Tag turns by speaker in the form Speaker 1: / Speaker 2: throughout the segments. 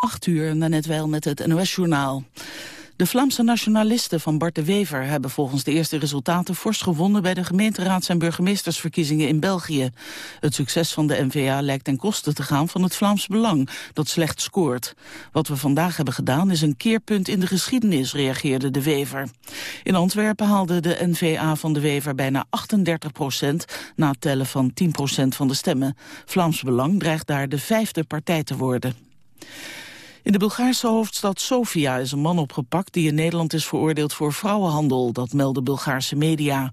Speaker 1: 8 uur, net wel met het NOS-journaal. De Vlaamse nationalisten van Bart de Wever hebben volgens de eerste resultaten fors gewonnen bij de gemeenteraads- en burgemeestersverkiezingen in België. Het succes van de NVA lijkt ten koste te gaan van het Vlaams Belang, dat slecht scoort. Wat we vandaag hebben gedaan is een keerpunt in de geschiedenis, reageerde de Wever. In Antwerpen haalde de NVA van de Wever bijna 38 procent, na tellen van 10 procent van de stemmen. Vlaams Belang dreigt daar de vijfde partij te worden. In de Bulgaarse hoofdstad Sofia is een man opgepakt die in Nederland is veroordeeld voor vrouwenhandel, dat melden Bulgaarse media.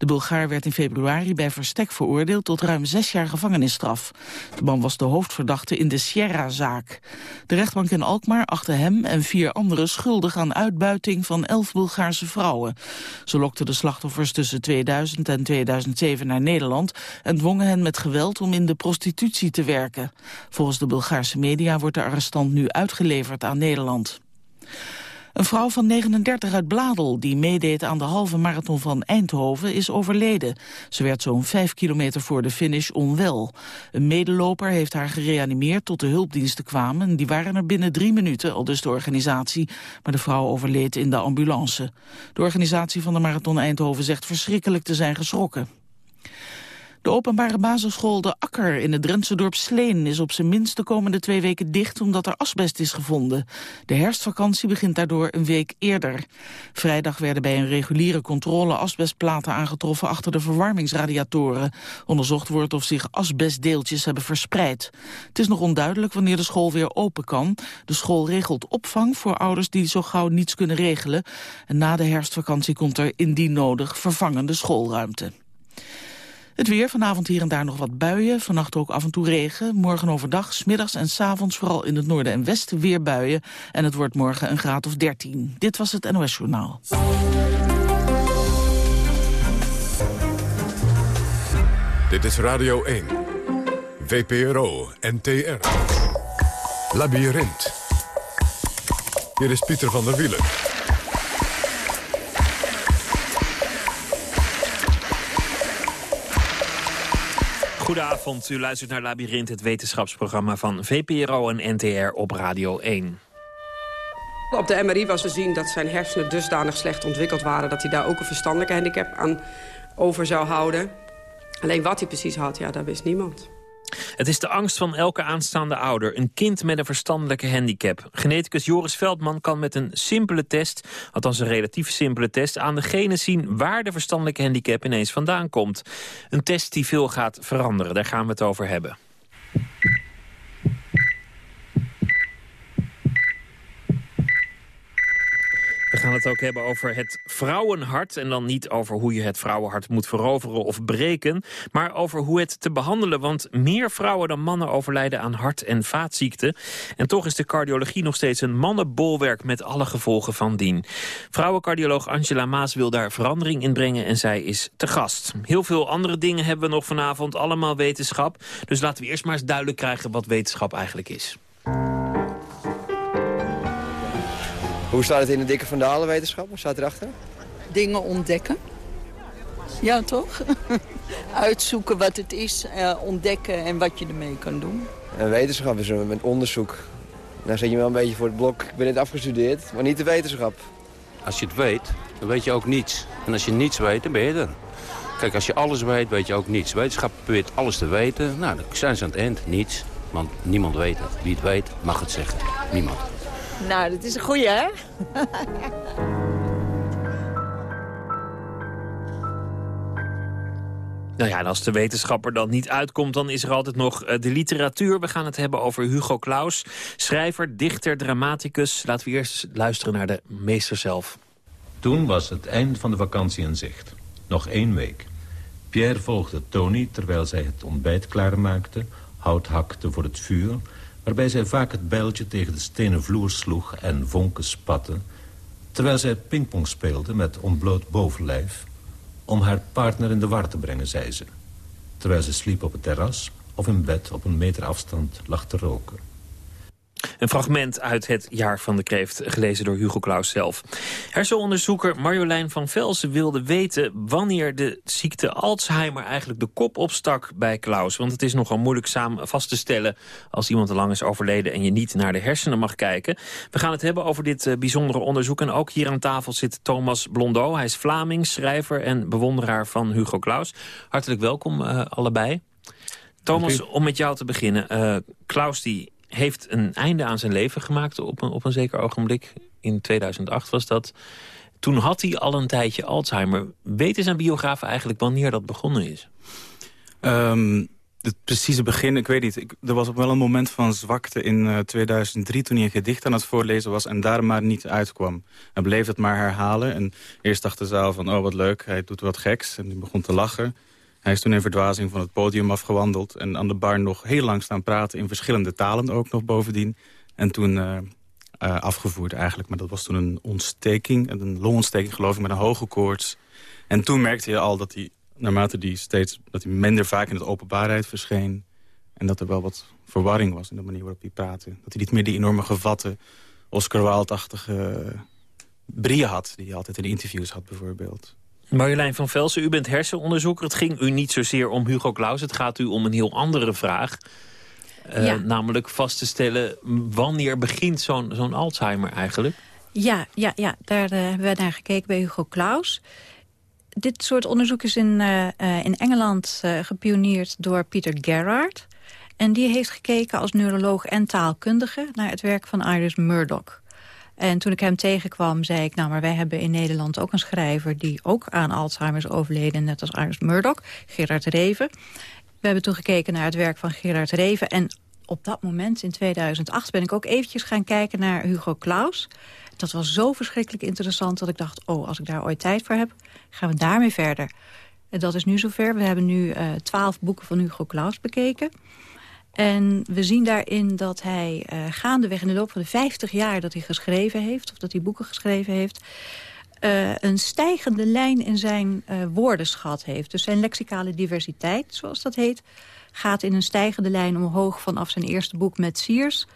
Speaker 1: De Bulgaar werd in februari bij verstek veroordeeld tot ruim zes jaar gevangenisstraf. De man was de hoofdverdachte in de Sierra-zaak. De rechtbank in Alkmaar achtte hem en vier anderen schuldig aan uitbuiting van elf Bulgaarse vrouwen. Ze lokten de slachtoffers tussen 2000 en 2007 naar Nederland en dwongen hen met geweld om in de prostitutie te werken. Volgens de Bulgaarse media wordt de arrestant nu uitgeleverd aan Nederland. Een vrouw van 39 uit Bladel, die meedeed aan de halve marathon van Eindhoven, is overleden. Ze werd zo'n 5 kilometer voor de finish onwel. Een medeloper heeft haar gereanimeerd tot de hulpdiensten kwamen. Die waren er binnen drie minuten, al dus de organisatie. Maar de vrouw overleed in de ambulance. De organisatie van de marathon Eindhoven zegt verschrikkelijk te zijn geschrokken. De openbare basisschool De Akker in het Drentse dorp Sleen is op zijn minst de komende twee weken dicht omdat er asbest is gevonden. De herfstvakantie begint daardoor een week eerder. Vrijdag werden bij een reguliere controle asbestplaten aangetroffen achter de verwarmingsradiatoren. Onderzocht wordt of zich asbestdeeltjes hebben verspreid. Het is nog onduidelijk wanneer de school weer open kan. De school regelt opvang voor ouders die zo gauw niets kunnen regelen. En na de herfstvakantie komt er indien nodig vervangende schoolruimte. Het weer, vanavond hier en daar nog wat buien. Vannacht ook af en toe regen. Morgen overdag, smiddags en s avonds vooral in het noorden en westen weer buien. En het wordt morgen een graad of 13. Dit was het NOS Journaal.
Speaker 2: Dit is Radio 1. VPRO NTR. Labyrinth. Hier is Pieter van der Wielen.
Speaker 3: Goedenavond, u luistert naar Labyrinth, het wetenschapsprogramma van VPRO en NTR op Radio 1.
Speaker 4: Op de MRI was te zien dat zijn hersenen dusdanig slecht ontwikkeld waren... dat hij daar ook een verstandelijke handicap aan over zou houden. Alleen wat hij precies had, ja, dat wist niemand.
Speaker 3: Het is de angst van elke aanstaande ouder. Een kind met een verstandelijke handicap. Geneticus Joris Veldman kan met een simpele test... althans een relatief simpele test... aan degene zien waar de verstandelijke handicap ineens vandaan komt. Een test die veel gaat veranderen. Daar gaan we het over hebben. We gaan het ook hebben over het vrouwenhart. En dan niet over hoe je het vrouwenhart moet veroveren of breken. Maar over hoe het te behandelen. Want meer vrouwen dan mannen overlijden aan hart- en vaatziekten. En toch is de cardiologie nog steeds een mannenbolwerk met alle gevolgen van dien. Vrouwencardioloog Angela Maas wil daar verandering in brengen. En zij is te gast. Heel veel andere dingen hebben we nog vanavond. Allemaal wetenschap. Dus laten we eerst maar eens duidelijk krijgen wat wetenschap eigenlijk is.
Speaker 5: Hoe staat het in de dikke vandalenwetenschap? Wat staat erachter?
Speaker 6: Dingen ontdekken. Ja, toch? Uitzoeken wat het is, eh, ontdekken en wat je ermee kan doen.
Speaker 5: En wetenschap is met onderzoek. Nou zet je wel een beetje voor het blok. Ik ben net afgestudeerd, maar niet de wetenschap.
Speaker 7: Als je het weet, dan weet je ook niets. En als je niets weet, dan ben je er. Kijk, als je alles weet, weet je ook niets. Wetenschap probeert alles te weten. Nou, dan zijn ze aan het eind. Niets. Want niemand weet het. Wie het weet, mag het zeggen. Niemand.
Speaker 6: Nou, dat is een goeie, hè?
Speaker 3: Nou ja, en als de wetenschapper dan niet uitkomt, dan is er altijd nog eh, de literatuur. We gaan het hebben over Hugo Claus, schrijver, dichter, dramaticus. Laten we eerst luisteren naar de meester zelf.
Speaker 8: Toen was het eind van de vakantie in zicht. Nog één week. Pierre volgde Tony terwijl zij het ontbijt klaarmaakte... hout hakte voor het vuur waarbij zij vaak het bijltje tegen de stenen vloer sloeg en vonken spatte... terwijl zij pingpong speelde met ontbloot bovenlijf... om haar partner in de war te brengen, zei ze. Terwijl ze sliep op het terras of in bed op een meter afstand lag te roken.
Speaker 3: Een fragment uit het Jaar van de Kreeft, gelezen door Hugo Claus zelf. Hersenonderzoeker Marjolein van Velsen wilde weten... wanneer de ziekte Alzheimer eigenlijk de kop opstak bij Klaus. Want het is nogal moeilijk samen vast te stellen... als iemand te lang is overleden en je niet naar de hersenen mag kijken. We gaan het hebben over dit eh, bijzondere onderzoek. En ook hier aan tafel zit Thomas Blondeau. Hij is Vlaming, schrijver en bewonderaar van Hugo Claus. Hartelijk welkom uh, allebei. Thomas, om met jou te beginnen. Uh, Klaus die heeft een einde aan zijn leven gemaakt op een, op een zeker ogenblik. In 2008 was dat. Toen had hij al een tijdje Alzheimer. Weten zijn biografen eigenlijk wanneer dat begonnen is?
Speaker 9: Um, het precieze begin, ik weet niet. Ik, er was wel een moment van zwakte in uh, 2003... toen hij een gedicht aan het voorlezen was en daar maar niet uitkwam. Hij bleef het maar herhalen. En eerst dacht de zaal van, oh wat leuk, hij doet wat geks. En die begon te lachen. Hij is toen in verdwazing van het podium afgewandeld... en aan de bar nog heel lang staan praten in verschillende talen ook nog bovendien. En toen uh, uh, afgevoerd eigenlijk. Maar dat was toen een ontsteking, een longontsteking geloof ik... met een hoge koorts. En toen merkte je al dat hij, naarmate die steeds... dat hij minder vaak in de openbaarheid verscheen... en dat er wel wat verwarring was in de manier waarop hij praatte. Dat hij niet meer die enorme gevatte, Oscar Wilde-achtige brieën had... die hij altijd in interviews had bijvoorbeeld.
Speaker 3: Marjolein van Velsen, u bent hersenonderzoeker. Het ging u niet zozeer om Hugo Claus. Het gaat u om een heel andere vraag. Uh, ja. Namelijk vast te stellen, wanneer begint zo'n zo'n Alzheimer eigenlijk?
Speaker 10: Ja, ja, ja daar uh, hebben we naar gekeken bij Hugo Claus. Dit soort onderzoek is in, uh, in Engeland gepioneerd door Peter Gerrard. En die heeft gekeken als neuroloog en taalkundige... naar het werk van Iris Murdoch. En toen ik hem tegenkwam, zei ik... nou, maar wij hebben in Nederland ook een schrijver... die ook aan Alzheimer is overleden, net als Iris Murdoch, Gerard Reven. We hebben toen gekeken naar het werk van Gerard Reven... en op dat moment, in 2008, ben ik ook eventjes gaan kijken naar Hugo Claus. Dat was zo verschrikkelijk interessant dat ik dacht... oh, als ik daar ooit tijd voor heb, gaan we daarmee verder. En dat is nu zover. We hebben nu twaalf uh, boeken van Hugo Claus bekeken... En we zien daarin dat hij uh, gaandeweg in de loop van de 50 jaar dat hij geschreven heeft... of dat hij boeken geschreven heeft... Uh, een stijgende lijn in zijn uh, woordenschat heeft. Dus zijn lexicale diversiteit, zoals dat heet... gaat in een stijgende lijn omhoog vanaf zijn eerste boek met Siers...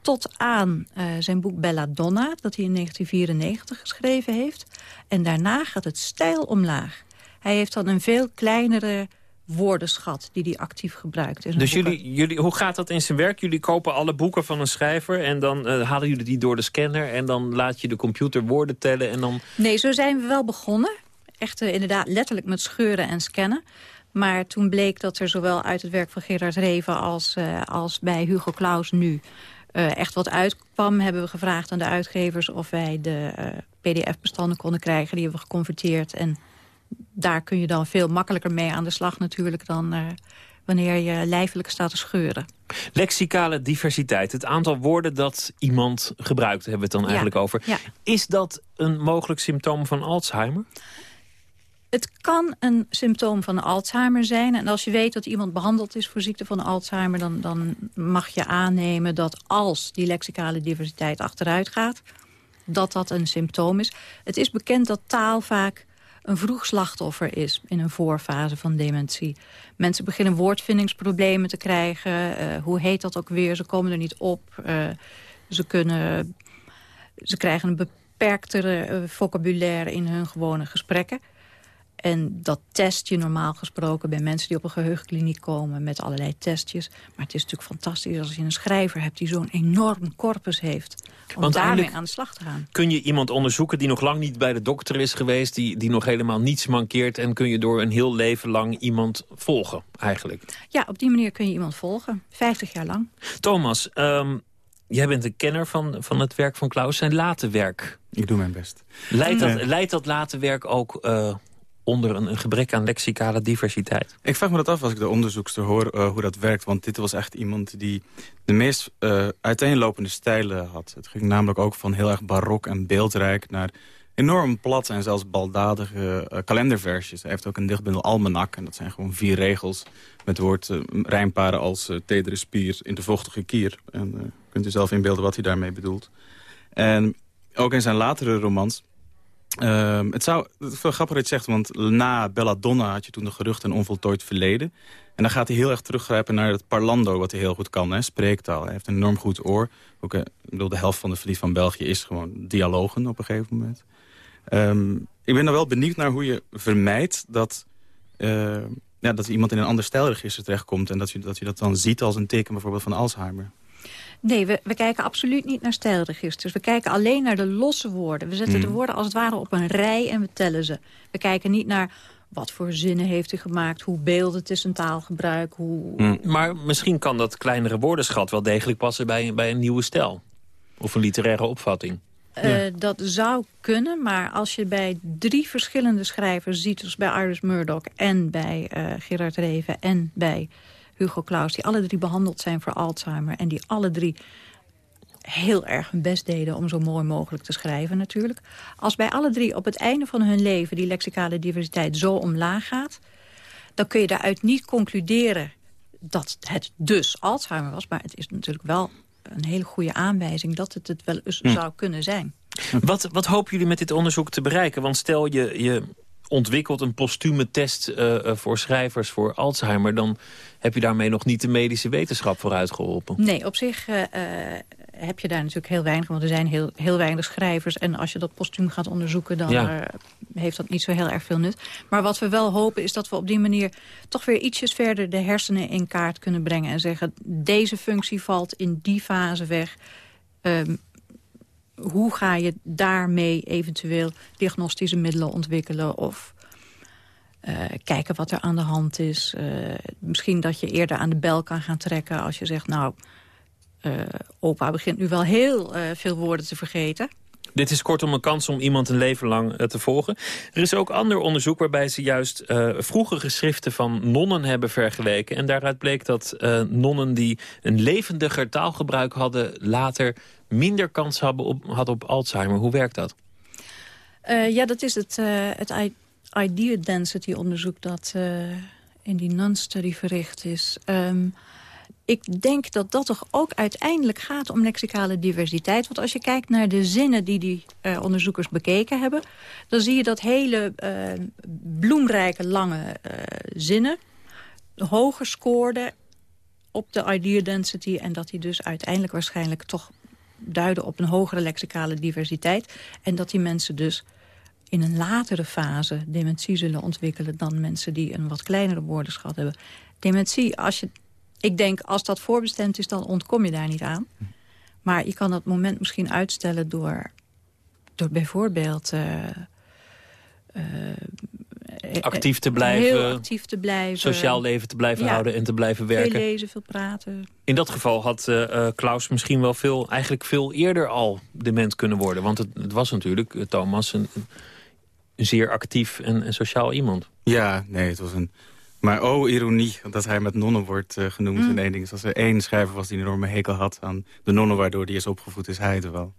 Speaker 10: tot aan zijn boek Belladonna, dat hij in 1994 geschreven heeft. En daarna gaat het stijl omlaag. Hij heeft dan een veel kleinere woordenschat die hij actief gebruikt.
Speaker 3: Dus jullie, jullie, hoe gaat dat in zijn werk? Jullie kopen alle boeken van een schrijver... en dan uh, halen jullie die door de scanner... en dan laat je de computer woorden tellen en dan...
Speaker 10: Nee, zo zijn we wel begonnen. Echt uh, inderdaad letterlijk met scheuren en scannen. Maar toen bleek dat er zowel uit het werk van Gerard Reven... als, uh, als bij Hugo Claus nu echt wat uitkwam... hebben we gevraagd aan de uitgevers of wij de pdf-bestanden konden krijgen. Die hebben we geconverteerd en daar kun je dan veel makkelijker mee aan de slag natuurlijk... dan uh, wanneer je lijfelijk staat te scheuren.
Speaker 3: Lexicale diversiteit, het aantal woorden dat iemand gebruikt... hebben we het dan eigenlijk over.
Speaker 10: Ja.
Speaker 3: Is dat een mogelijk symptoom van Alzheimer?
Speaker 10: Het kan een symptoom van Alzheimer zijn. En als je weet dat iemand behandeld is voor ziekte van Alzheimer... dan, dan mag je aannemen dat als die lexicale diversiteit achteruit gaat... dat dat een symptoom is. Het is bekend dat taal vaak een vroeg slachtoffer is in een voorfase van dementie. Mensen beginnen woordvindingsproblemen te krijgen. Uh, hoe heet dat ook weer? Ze komen er niet op. Uh, ze, kunnen, ze krijgen een beperktere uh, vocabulaire in hun gewone gesprekken. En dat test je normaal gesproken bij mensen die op een geheugenkliniek komen... met allerlei testjes. Maar het is natuurlijk fantastisch als je een schrijver hebt... die zo'n enorm corpus heeft om
Speaker 3: Want
Speaker 10: daarmee aan de slag te gaan.
Speaker 3: Kun je iemand onderzoeken die nog lang niet bij de dokter is geweest... die, die nog helemaal niets mankeert... en kun je door een heel leven lang iemand volgen eigenlijk?
Speaker 10: Ja, op die manier kun je iemand volgen. 50 jaar lang.
Speaker 3: Thomas, um, jij bent een kenner van, van het werk van Klaus. Zijn late werk.
Speaker 9: Ik doe mijn best.
Speaker 3: Leidt dat, leidt dat late werk ook... Uh, onder een, gebrek aan lexicale diversiteit?
Speaker 9: Ik vraag me dat af als ik de onderzoekster hoor uh, hoe dat werkt. Want dit was echt iemand die de meest uh, uiteenlopende stijlen had. Het ging namelijk ook van heel erg barok en beeldrijk... naar enorm plat en zelfs baldadige uh, kalenderversjes. Hij heeft ook een dichtbundel Almanak. En dat zijn gewoon vier regels met woord rijmparen als tedere spier in de vochtige kier. En kunt u zelf inbeelden wat hij daarmee bedoelt. En ook in zijn latere romans Ehm, het zou, is wel grappig dat je zegt, want na Belladonna had je toen de gerucht een onvoltooid verleden. En dan gaat hij heel erg teruggrijpen naar het parlando, wat hij heel goed kan, hè, spreektaal. Hij heeft een enorm goed oor. Ook, eh, ik bedoel, de helft van de verlies van België is gewoon dialogen op een gegeven moment. Ehm, ik ben er wel benieuwd naar hoe je vermijdt dat, uh, ja, dat iemand in een ander stijlregister terechtkomt... en dat je, dat je dat dan ziet als een teken bijvoorbeeld van Alzheimer.
Speaker 10: Nee, we, we kijken absoluut niet naar stijlregisters. We kijken alleen naar de losse woorden. We zetten de
Speaker 9: Hmm.
Speaker 10: woorden als het ware op een rij en we tellen ze. We kijken niet naar wat voor zinnen heeft hij gemaakt... hoe beeldend is een taalgebruik, hoe...
Speaker 3: Mm. Maar misschien kan dat kleinere woordenschat wel degelijk passen bij, bij een nieuwe stijl. Of een literaire opvatting.
Speaker 10: Eh, Dat zou kunnen, maar als je bij drie verschillende schrijvers ziet... dus bij Iris Murdoch en bij eh, Gerard Reven en bij Hugo Claus... die alle drie behandeld zijn voor Alzheimer... en die alle drie heel erg hun best deden om zo mooi mogelijk te schrijven natuurlijk. Als bij alle drie op het einde van hun leven die lexicale diversiteit zo omlaag gaat... dan kun je daaruit niet concluderen dat het dus Alzheimer was. Maar het is natuurlijk wel een hele goede aanwijzing dat het het wel eens
Speaker 3: Hm.
Speaker 10: zou kunnen zijn.
Speaker 3: Wat, wat hopen jullie met dit onderzoek te bereiken? Want stel je, je ontwikkelt een postume test eh, eh, voor schrijvers voor Alzheimer... dan heb je daarmee nog niet de medische wetenschap vooruit geholpen.
Speaker 10: Nee, op zich eh, heb je daar natuurlijk heel weinig... want er zijn heel, heel weinig schrijvers. En als je dat postuum gaat onderzoeken... dan
Speaker 3: Ja.
Speaker 10: heeft dat niet zo heel erg veel nut. Maar wat we wel hopen is dat we op die manier... toch weer ietsjes verder de hersenen in kaart kunnen brengen... en zeggen, deze functie valt in die fase weg... Ehm, hoe ga je daarmee eventueel diagnostische middelen ontwikkelen... of eh, kijken wat er aan de hand is. Eh, misschien dat je eerder aan de bel kan gaan trekken als je zegt... nou, eh, opa begint nu wel heel veel woorden te vergeten.
Speaker 3: Dit is kortom een kans om iemand een leven lang te volgen. Er is ook ander onderzoek waarbij ze juist eh, vroege geschriften van nonnen hebben vergeleken. En daaruit bleek dat nonnen die een levendiger taalgebruik hadden... later minder kans hadden op, hadden op Alzheimer. Hoe werkt dat?
Speaker 10: Eh, ja, dat is het, eh, het idea density onderzoek dat eh, in die non-study verricht is. Ehm, ik denk dat dat toch ook uiteindelijk gaat om lexicale diversiteit. Want als je kijkt naar de zinnen die die onderzoekers bekeken hebben... dan zie je dat hele bloemrijke lange zinnen hoger scoorden op de idea density... en dat die dus uiteindelijk waarschijnlijk toch duiden op een hogere lexicale diversiteit. En dat die mensen dus in een latere fase dementie zullen ontwikkelen... dan mensen die een wat kleinere woordenschat hebben. Dementie, als je, ik denk als dat voorbestemd is, dan ontkom je daar niet aan. Maar je kan dat moment misschien uitstellen door, door bijvoorbeeld... eh, eh,
Speaker 3: Actief te
Speaker 10: eh,
Speaker 3: blijven,
Speaker 10: Heel actief te blijven.
Speaker 3: Sociaal leven te blijven
Speaker 10: Ja.
Speaker 3: houden en te blijven
Speaker 10: Veel
Speaker 3: werken.
Speaker 10: lezen, veel praten.
Speaker 3: In dat geval had eh, eh, Klaus misschien wel veel, eigenlijk veel eerder al dement kunnen worden. Want het, het was natuurlijk, eh, Thomas, een, een zeer actief en, en sociaal iemand.
Speaker 9: Ja, nee, het was een... Maar oh, ironie, dat hij met nonnen wordt eh, genoemd
Speaker 10: Mm.
Speaker 9: in één ding. Dus als er één schrijver was die een enorme hekel had aan de nonnen... waardoor die is opgevoed, is hij het wel.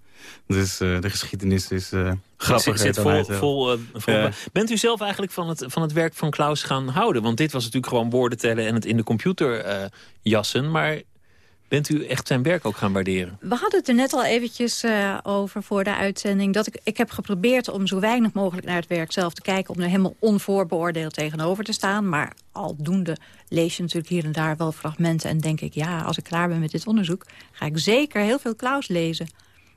Speaker 9: Dus eh, de geschiedenis is eh grappiger
Speaker 3: Zit, vol, vol, eh, vol-
Speaker 9: Ja.
Speaker 3: Bent u zelf eigenlijk van het, van het werk van Klaus gaan houden? Want dit was natuurlijk gewoon woorden tellen en het in de computer eh, jassen. Maar bent u echt zijn werk ook gaan waarderen?
Speaker 10: We hadden het er net al eventjes eh, over voor de uitzending. Dat ik, ik heb geprobeerd om zo weinig mogelijk naar het werk zelf te kijken. Om er helemaal onvoorbeoordeeld tegenover te staan. Maar aldoende lees je natuurlijk hier en daar wel fragmenten. En denk ik, ja, als ik klaar ben met dit onderzoek... ga ik zeker heel veel Klaus lezen.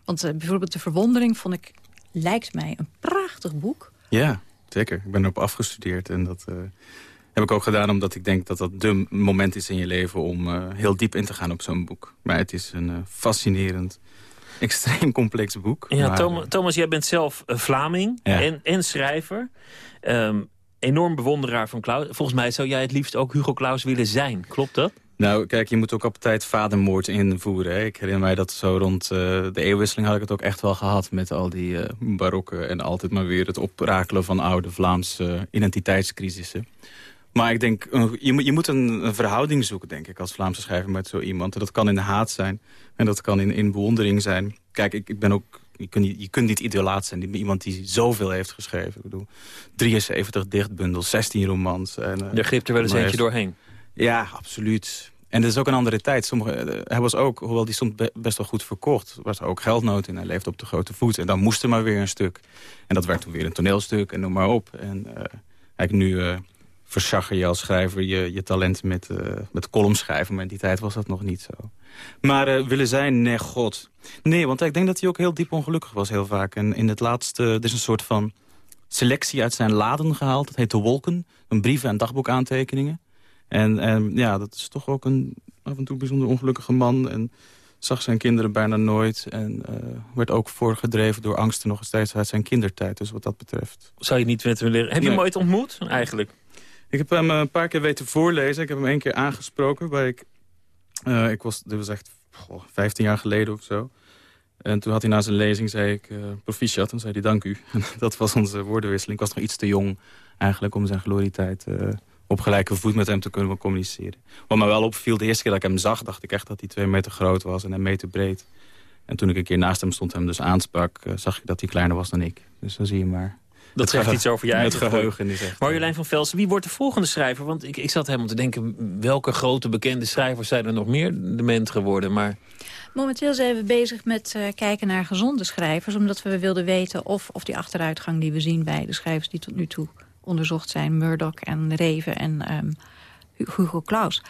Speaker 10: Want eh, bijvoorbeeld De Verwondering vond ik, lijkt mij, een prachtig boek.
Speaker 9: Ja, zeker. Ik ben erop afgestudeerd. En dat eh, heb ik ook gedaan omdat ik denk dat dat de moment is in je leven... om eh, heel diep in te gaan op zo'n boek. Maar het is een fascinerend, extreem complex boek.
Speaker 3: Ja,
Speaker 9: maar,
Speaker 3: Thomas, Thomas, jij bent zelf een Vlaming
Speaker 9: Ja.
Speaker 3: en, en schrijver. Ehm, enorm bewonderaar van Klaus. Volgens mij zou jij het liefst ook Hugo Claus willen zijn. Klopt dat?
Speaker 9: Nou, kijk, je moet ook op tijd vadermoord invoeren. Hè. Ik herinner mij dat zo rond eh, de eeuwwisseling had ik het ook echt wel gehad... met al die eh barokken en altijd maar weer het oprakelen van oude Vlaamse identiteitscrisissen. Maar ik denk, je, moet- je moet een, een verhouding zoeken, denk ik, als Vlaamse schrijver met zo iemand. En dat kan in haat zijn en dat kan in, in bewondering zijn. Kijk, ik, ik ben ook... Je kunt, niet, je kunt niet idolaat zijn. Iemand die zoveel heeft geschreven. Ik bedoel, 73 dichtbundels, 16 romans. En, eh,
Speaker 3: Er glipt er wel eens eentje
Speaker 9: heeft-
Speaker 3: doorheen.
Speaker 9: Ja, absoluut. En het is ook een andere tijd. Sommige, eh, hij was ook, hoewel die stond best wel goed verkocht... was er ook geldnood in. Hij leefde op de grote voet. En dan moest er maar weer een stuk. En dat werd toen weer een toneelstuk en noem maar op. En uh, eigenlijk nu uh, je als schrijver je, je talent met, uh, met columns schrijven. Maar in die tijd was dat nog niet zo. Maar willen zijn? Nee, god. Nee, want ik denk dat hij ook heel diep ongelukkig was heel vaak. En in het laatste, er is een soort van selectie uit zijn laden gehaald. Dat heet De Wolken. Een brieven- en dagboekaantekeningen. En, en ja, dat is toch ook een af en toe bijzonder ongelukkige man. En zag zijn kinderen bijna nooit. En uh, werd ook voorgedreven door angsten nog steeds uit zijn kindertijd. Dus wat dat betreft.
Speaker 3: Zou je niet met hem leren? Heb je hem ooit ontmoet eigenlijk?
Speaker 9: Ik heb hem een paar keer weten voorlezen. Ik heb hem één keer aangesproken. Waar ik, uh, ik was, dit was echt goh, 15 jaar geleden of zo. En toen had hij na zijn lezing, zei ik, uh, proficiat. En zei hij, dank u. dat was onze woordenwisseling. Ik was nog iets te jong eigenlijk om zijn glorietijd uh, op gelijke voet met hem te kunnen communiceren. Wat me wel opviel, de eerste keer dat ik hem zag... dacht ik echt dat hij twee meter groot was en een meter breed. En toen ik een keer naast hem stond en hem dus aansprak... Uh, zag ik dat hij kleiner was dan ik. Dus dan zie je maar.
Speaker 3: Dat zegt iets over je eigen
Speaker 9: geheugen. Is echt,
Speaker 3: Marjolein van Velsen, wie wordt de volgende schrijver? Want ik, ik zat helemaal te denken... welke grote bekende schrijvers zijn er nog meer dement geworden? Maar...
Speaker 10: Momenteel zijn we bezig met uh, kijken naar gezonde schrijvers... omdat we wilden weten of, of die achteruitgang die we zien... bij de schrijvers die tot nu toe onderzocht zijn... Murdoch en Reven en um, Hugo Claus...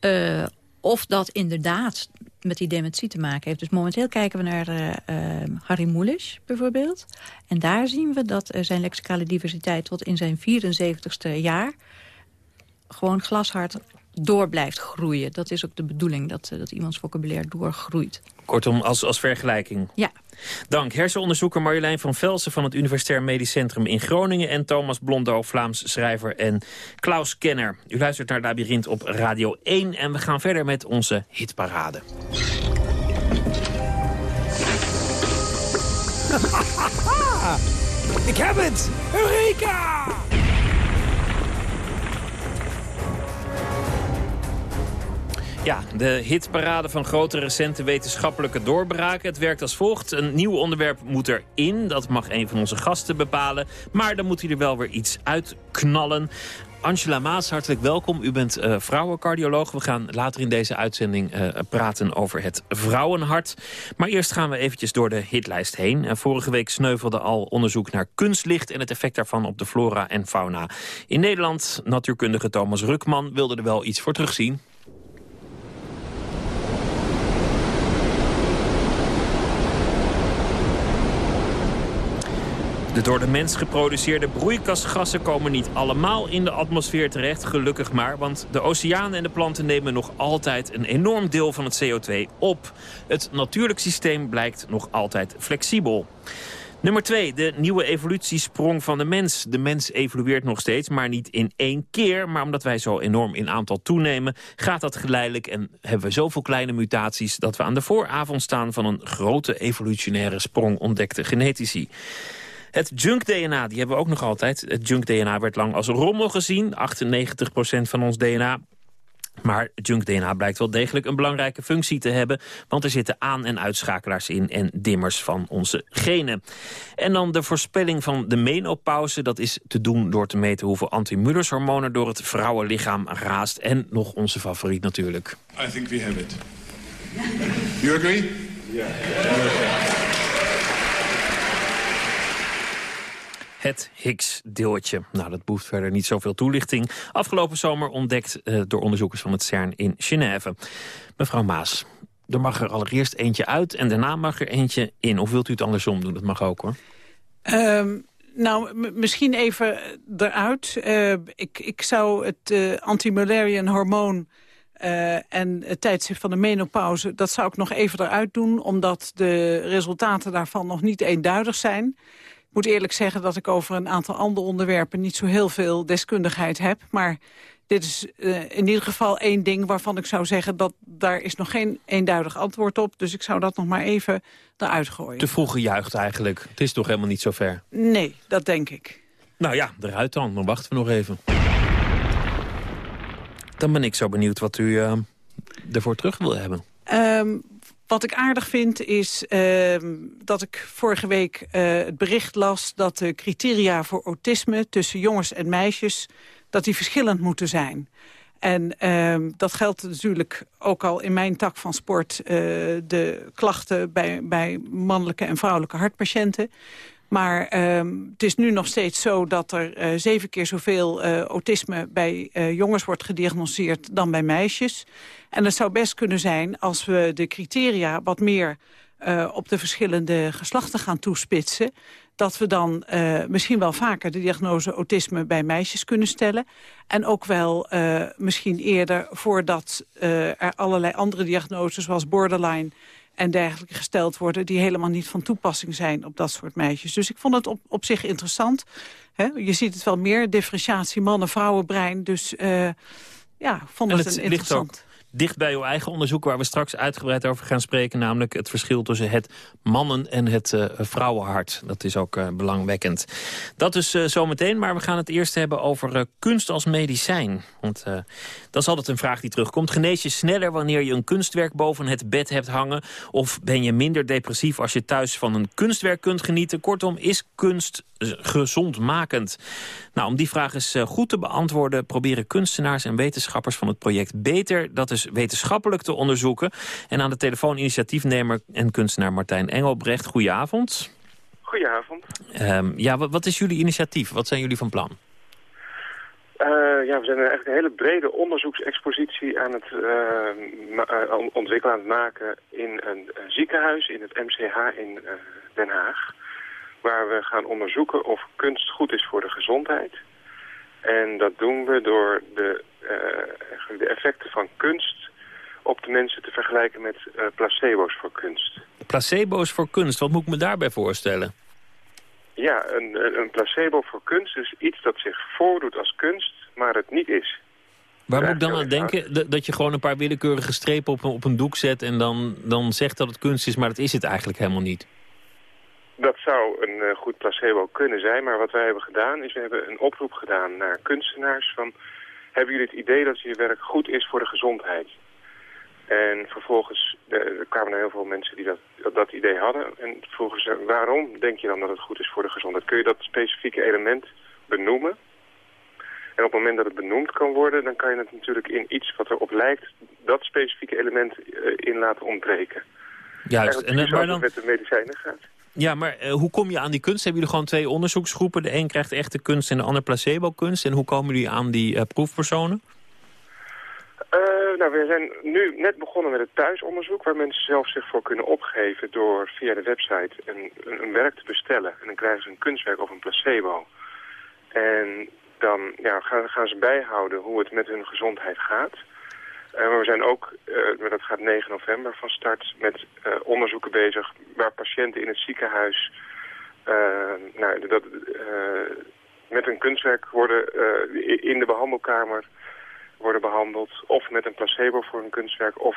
Speaker 10: Uh, of dat inderdaad met die dementie te maken heeft. Dus momenteel kijken we naar uh, uh, Harry Mulisch bijvoorbeeld. En daar zien we dat uh, zijn lexicale diversiteit tot in zijn 74ste jaar... gewoon glashard door blijft groeien. Dat is ook de bedoeling, dat, dat iemands vocabulaire doorgroeit.
Speaker 3: Kortom, als, als vergelijking.
Speaker 10: Ja.
Speaker 3: Dank. Hersenonderzoeker Marjolein van Velsen van het Universitair Medisch Centrum in Groningen... en Thomas Blondo, Vlaams schrijver en Klaus Kenner. U luistert naar Labyrinth op Radio 1 en we gaan verder met onze hitparade.
Speaker 11: Ik heb het! Eureka!
Speaker 3: Ja, de hitparade van grote recente wetenschappelijke doorbraken. Het werkt als volgt. Een nieuw onderwerp moet erin. Dat mag een van onze gasten bepalen. Maar dan moet hij er wel weer iets uitknallen. Angela Maas, hartelijk welkom. U bent uh, vrouwencardioloog. We gaan later in deze uitzending uh, praten over het vrouwenhart. Maar eerst gaan we eventjes door de hitlijst heen. Vorige week sneuvelde al onderzoek naar kunstlicht... en het effect daarvan op de flora en fauna. In Nederland, natuurkundige Thomas Rukman wilde er wel iets voor terugzien. De door de mens geproduceerde broeikasgassen komen niet allemaal in de atmosfeer terecht, gelukkig maar. Want de oceanen en de planten nemen nog altijd een enorm deel van het CO2 op. Het natuurlijk systeem blijkt nog altijd flexibel. Nummer 2, de nieuwe evolutiesprong van de mens. De mens evolueert nog steeds, maar niet in één keer. Maar omdat wij zo enorm in aantal toenemen, gaat dat geleidelijk... en hebben we zoveel kleine mutaties dat we aan de vooravond staan... van een grote evolutionaire sprong ontdekte genetici. Het junk-DNA, die hebben we ook nog altijd. Het junk-DNA werd lang als rommel gezien. 98% van ons DNA maar junk-DNA blijkt wel degelijk een belangrijke functie te hebben... want er zitten aan- en uitschakelaars in en dimmers van onze genen. En dan de voorspelling van de menopauze. Dat is te doen door te meten hoeveel anti-Mullers-hormonen... door het vrouwenlichaam raast. En nog onze favoriet natuurlijk.
Speaker 12: I think we have it. You agree?
Speaker 3: Ja. Yeah. Het Higgs-deeltje. Nou, dat behoeft verder niet zoveel toelichting. Afgelopen zomer ontdekt uh, door onderzoekers van het CERN in Genève. Mevrouw Maas, er mag er allereerst eentje uit en daarna mag er eentje in. Of wilt u het andersom doen? Dat mag ook, hoor.
Speaker 13: Um, nou, misschien even eruit. Uh, ik, ik zou het uh, anti-malarian hormoon... En het tijdstip van de menopauze, dat zou ik nog even eruit doen... omdat de resultaten daarvan nog niet eenduidig zijn moet eerlijk zeggen dat ik over een aantal andere onderwerpen... niet zo heel veel deskundigheid heb. Maar dit is uh, in ieder geval één ding waarvan ik zou zeggen... dat daar is nog geen eenduidig antwoord op. Dus ik zou dat nog maar even eruit gooien.
Speaker 3: Te vroeg gejuicht eigenlijk. Het is toch helemaal niet zo ver?
Speaker 13: Nee, dat denk ik.
Speaker 3: Nou ja, eruit dan. Dan wachten we nog even. Dan ben ik zo benieuwd wat u uh, ervoor terug wil hebben.
Speaker 13: Um, wat ik aardig vind is uh, dat ik vorige week uh, het bericht las... dat de criteria voor autisme tussen jongens en meisjes... dat die verschillend moeten zijn. En ehm, dat geldt natuurlijk ook al in mijn tak van sport... Uh, de klachten bij, bij mannelijke en vrouwelijke hartpatiënten. Maar ehm, het is nu nog steeds zo dat er uh, zeven keer zoveel uh, autisme bij uh, jongens wordt gediagnosticeerd dan bij meisjes. En het zou best kunnen zijn als we de criteria wat meer op de verschillende geslachten gaan toespitsen dat we dan misschien wel vaker de diagnose autisme bij meisjes kunnen stellen. En ook wel misschien eerder voordat er allerlei andere diagnoses zoals borderline en dergelijke gesteld worden... die helemaal niet van toepassing zijn op dat soort meisjes. Dus ik vond het op, op zich interessant. Hè? Je ziet het wel meer, differentiatie mannen-vrouwenbrein. Dus ja, ik vond het, het een interessant
Speaker 3: dicht bij uw eigen onderzoek... waar we straks uitgebreid over gaan spreken. Namelijk het verschil tussen het mannen- en het uh, vrouwenhart. Dat is ook uh, belangwekkend. Dat is uh, zometeen, maar we gaan het eerst hebben over kunst als medicijn. Want dat is altijd een vraag die terugkomt. Genees je sneller wanneer je een kunstwerk boven het bed hebt hangen? Of ben je minder depressief als je thuis van een kunstwerk kunt genieten? Kortom, is kunst gezondmakend? Nou, om die vraag eens goed te beantwoorden... proberen kunstenaars en wetenschappers van het project Beter... dat is wetenschappelijk te onderzoeken. En aan de telefoon initiatiefnemer en kunstenaar Martijn Engelbrecht. Goedenavond.
Speaker 14: Goedenavond.
Speaker 3: Um, ja, wat, wat, is jullie initiatief? Wat zijn jullie van plan?
Speaker 14: Uh, ja, we zijn eigenlijk een hele brede onderzoeksexpositie aan het uh, ontwikkelen, aan het maken in een ziekenhuis, in het MCH in uh, Den Haag. Waar we gaan onderzoeken of kunst goed is voor de gezondheid. En dat doen we door de, uh, de effecten van kunst op de mensen te vergelijken met uh, placebo's voor kunst.
Speaker 3: Placebo's voor kunst, wat moet ik me daarbij voorstellen?
Speaker 14: Ja, een, een placebo voor kunst is iets dat zich voordoet als kunst, maar het niet is.
Speaker 3: Waar moet ik dan aan denken? Dat je gewoon een paar willekeurige strepen op een, op een doek zet... en dan, dan zegt dat het kunst is, maar dat is het eigenlijk helemaal niet.
Speaker 14: Dat zou een uh, goed placebo kunnen zijn, maar wat wij hebben gedaan is we hebben een oproep gedaan naar kunstenaars van hebben jullie het idee dat je werk goed is voor de gezondheid? En vervolgens er kwamen er heel veel mensen die dat, dat, idee hadden en vroegen ze waarom denk je dan dat het goed is voor de gezondheid? Kun je dat specifieke element benoemen? En op het moment dat het benoemd kan worden, dan kan je het natuurlijk in iets wat erop lijkt, dat specifieke element uh, in laten ontbreken.
Speaker 3: Juist.
Speaker 14: En, maar dan... met de medicijnen gaat.
Speaker 3: Ja, maar uh, hoe kom je aan die kunst? Hebben jullie gewoon twee onderzoeksgroepen? De een krijgt echte kunst en de ander placebo-kunst. En hoe komen jullie aan die uh, proefpersonen?
Speaker 14: Uh, nou, we zijn nu net begonnen met het thuisonderzoek... waar mensen zelf zich voor kunnen opgeven door via de website een, een, een werk te bestellen. En dan krijgen ze een kunstwerk of een placebo. En dan ja, gaan, gaan ze bijhouden hoe het met hun gezondheid gaat... Uh, maar we zijn ook, uh, dat gaat 9 november van start, met uh, onderzoeken bezig waar patiënten in het ziekenhuis nou, dat, met een kunstwerk worden in de behandelkamer worden behandeld. Of met een placebo voor een kunstwerk of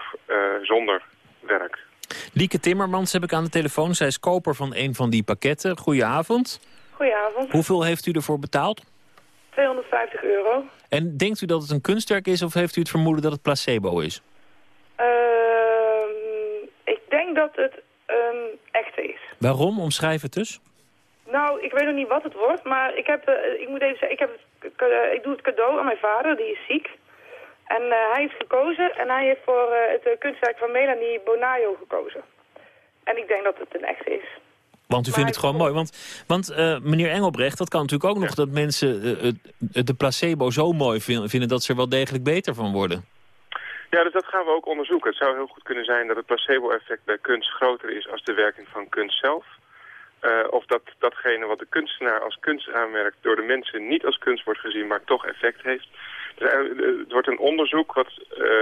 Speaker 14: zonder werk.
Speaker 3: Lieke Timmermans heb ik aan de telefoon. Zij is koper van een van die pakketten. Goedenavond.
Speaker 15: Goedenavond.
Speaker 3: Hoeveel heeft u ervoor betaald?
Speaker 15: 250 euro.
Speaker 3: En denkt u dat het een kunstwerk is of heeft u het vermoeden dat het placebo is?
Speaker 15: Uh, ik denk dat het een echte is.
Speaker 3: Waarom? Omschrijf het dus.
Speaker 15: Nou, ik weet nog niet wat het wordt, maar ik, heb, uh, ik moet even zeggen, ik, heb uh, ik doe het cadeau aan mijn vader, die is ziek. En uh, hij heeft gekozen en hij heeft voor het kunstwerk van Melanie Bonayo gekozen. En ik denk dat het een echte is.
Speaker 3: Want u vindt het gewoon mooi. Want, want uh, meneer Engelbrecht, dat kan natuurlijk ook nog dat mensen uh, de placebo zo mooi vinden... dat ze er wel degelijk beter van worden.
Speaker 14: Ja, dus dat gaan we ook onderzoeken. Het zou heel goed kunnen zijn dat het placebo-effect bij kunst groter is... als de werking van kunst zelf. Uh, of dat datgene wat de kunstenaar als kunst aanmerkt... door de mensen niet als kunst wordt gezien, maar toch effect heeft. Dus, het wordt een onderzoek wat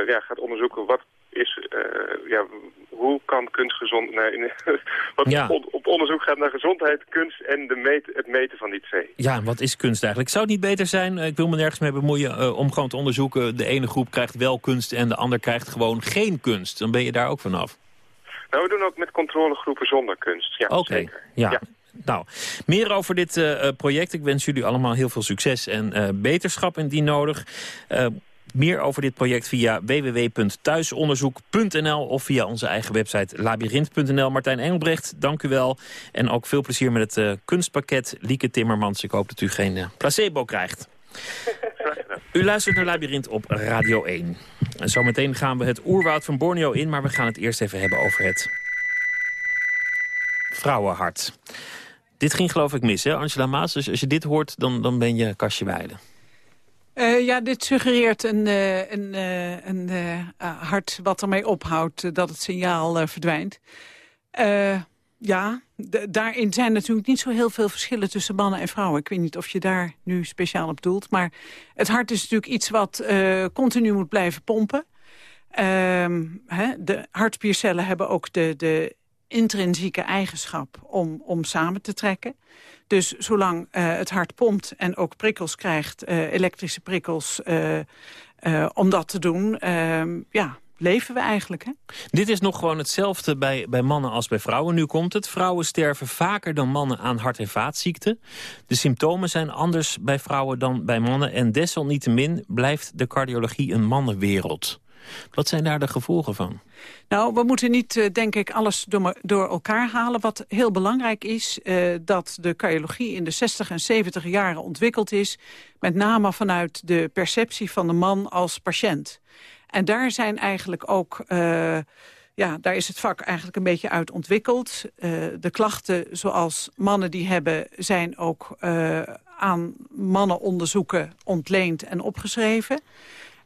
Speaker 14: ja, gaat onderzoeken wat is, uh, ja, hoe kan kunst gezond... Nee, wat ja. op onderzoek gaat naar gezondheid, kunst en de meet, het meten van die twee.
Speaker 3: Ja, wat is kunst eigenlijk? Zou het niet beter zijn, ik wil me nergens mee bemoeien... Uh, om gewoon te onderzoeken, de ene groep krijgt wel kunst... en de ander krijgt gewoon geen kunst. Dan ben je daar ook vanaf.
Speaker 14: Nou, we doen ook met controlegroepen zonder kunst. Ja,
Speaker 3: Oké, okay. ja. ja. Nou, meer over dit uh, project. Ik wens jullie allemaal heel veel succes en beterschap indien nodig. Meer over dit project via www.thuisonderzoek.nl of via onze eigen website labyrinth.nl. Martijn Engelbrecht, dank u wel. En ook veel plezier met het uh, kunstpakket Lieke Timmermans. Ik hoop dat u geen uh, placebo krijgt. U luistert naar Labyrinth op Radio 1. En zometeen gaan we het oerwoud van Borneo in... maar we gaan het eerst even hebben over het vrouwenhart. Dit ging geloof ik mis, hè, Angela Maas? Dus als je dit hoort, dan, dan ben je kastje weiden.
Speaker 13: Uh, ja, dit suggereert een, uh, een, uh, een hart wat ermee ophoudt dat het signaal verdwijnt. ja, daarin zijn natuurlijk niet zo heel veel verschillen tussen mannen en vrouwen. Ik weet niet of je daar nu speciaal op doelt. Maar het hart is natuurlijk iets wat continu moet blijven pompen. Ehm, hè, de hartspiercellen hebben ook de, de intrinsieke eigenschap om, om samen te trekken. Dus zolang uh, het hart pompt en ook prikkels krijgt, uh, elektrische prikkels, uh, om dat te doen, ehm, ja, leven we eigenlijk. Hè?
Speaker 3: Dit is nog gewoon hetzelfde bij, bij mannen als bij vrouwen. Nu komt het. Vrouwen sterven vaker dan mannen aan hart- en vaatziekten. De symptomen zijn anders bij vrouwen dan bij mannen. En desalniettemin blijft de cardiologie een mannenwereld. Wat zijn daar de gevolgen van?
Speaker 13: Nou, we moeten niet, uh, denk ik, alles door, elkaar halen. Wat heel belangrijk is, uh, dat de cardiologie in de 60 en 70 jaren ontwikkeld is... met name vanuit de perceptie van de man als patiënt. En daar zijn eigenlijk ook... Uh, ja, daar is het vak eigenlijk een beetje uit ontwikkeld. de klachten zoals mannen die hebben, zijn ook aan mannenonderzoeken ontleend en opgeschreven.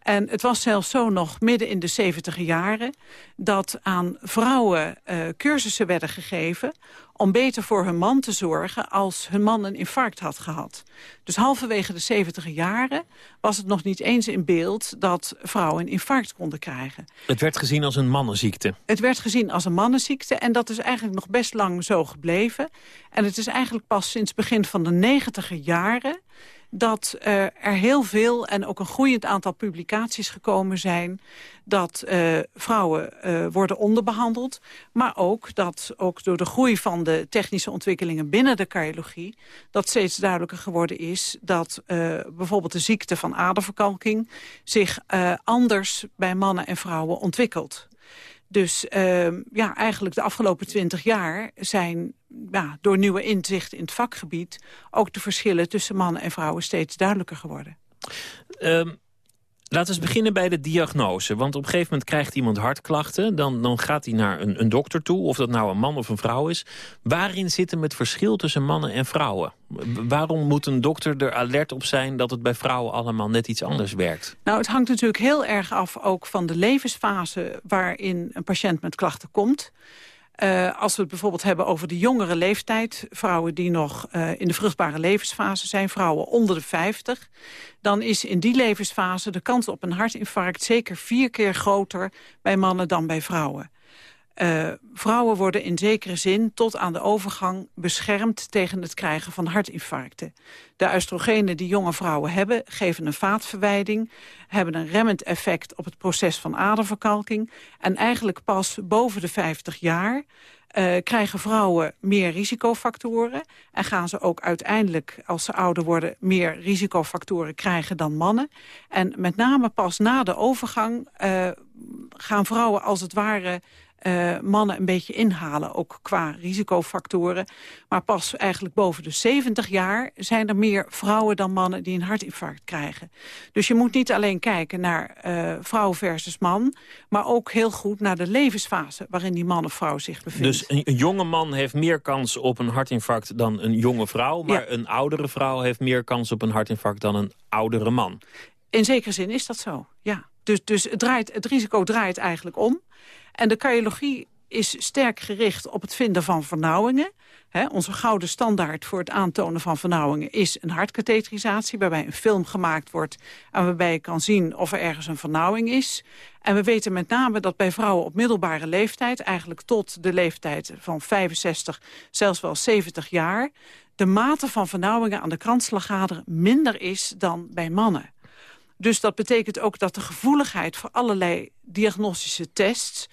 Speaker 13: En het was zelfs zo nog midden in de 70 jaren... dat aan vrouwen uh, cursussen werden gegeven... om beter voor hun man te zorgen als hun man een infarct had gehad. Dus halverwege de 70 jaren was het nog niet eens in beeld... dat vrouwen een infarct konden krijgen.
Speaker 3: Het werd gezien als een mannenziekte?
Speaker 13: Het werd gezien als een mannenziekte en dat is eigenlijk nog best lang zo gebleven. En het is eigenlijk pas sinds begin van de 90 jaren dat uh, er heel veel en ook een groeiend aantal publicaties gekomen zijn... dat uh, vrouwen uh, worden onderbehandeld. Maar ook dat ook door de groei van de technische ontwikkelingen binnen de cardiologie... dat steeds duidelijker geworden is dat bijvoorbeeld de ziekte van aderverkalking... zich anders bij mannen en vrouwen ontwikkelt. Dus uh, ja, eigenlijk de afgelopen twintig jaar zijn ja, door nieuwe inzicht in het vakgebied... ook de verschillen tussen mannen en vrouwen steeds duidelijker geworden.
Speaker 3: Um, Laten we beginnen bij de diagnose. Want op een gegeven moment krijgt iemand hartklachten. Dan, dan gaat hij naar een, een dokter toe, of dat nou een man of een vrouw is. Waarin zit hem het verschil tussen mannen en vrouwen? Waarom moet een dokter er alert op zijn dat het bij vrouwen allemaal net iets anders werkt?
Speaker 13: Nou, het hangt natuurlijk heel erg af ook van de levensfase waarin een patiënt met klachten komt. Uh, als we het bijvoorbeeld hebben over de jongere leeftijd... vrouwen die nog uh, in de vruchtbare levensfase zijn, vrouwen onder de 50... dan is in die levensfase de kans op een hartinfarct... zeker vier keer groter bij mannen dan bij vrouwen. Uh, vrouwen worden in zekere zin tot aan de overgang beschermd tegen het krijgen van hartinfarcten. De oestrogenen die jonge vrouwen hebben geven een vaatverwijding, hebben een remmend effect op het proces van aderverkalking en eigenlijk pas boven de 50 jaar uh, krijgen vrouwen meer risicofactoren... en gaan ze ook uiteindelijk, als ze ouder worden... meer risicofactoren krijgen dan mannen. En met name pas na de overgang uh, gaan vrouwen als het ware uh, mannen een beetje inhalen, ook qua risicofactoren. Maar pas eigenlijk boven de 70 jaar zijn er meer vrouwen dan mannen die een hartinfarct krijgen. Dus je moet niet alleen kijken naar uh, vrouw versus man, maar ook heel goed naar de levensfase waarin die man of vrouw zich bevindt.
Speaker 3: Dus een, een jonge man heeft meer kans op een hartinfarct dan een jonge vrouw, maar ja. een oudere vrouw heeft meer kans op een hartinfarct dan een oudere man.
Speaker 13: In zekere zin is dat zo, ja. Dus, dus het, draait, het risico draait eigenlijk om. En de cardiologie is sterk gericht op het vinden van vernauwingen. Onze gouden standaard voor het aantonen van vernauwingen is een hartkatheterisatie... waarbij een film gemaakt wordt en waarbij je kan zien of er ergens een vernauwing is. En we weten met name dat bij vrouwen op middelbare leeftijd... eigenlijk tot de leeftijd van 65, zelfs wel 70 jaar... de mate van vernauwingen aan de kransslagader minder is dan bij mannen. Dus dat betekent ook dat de gevoeligheid voor allerlei diagnostische tests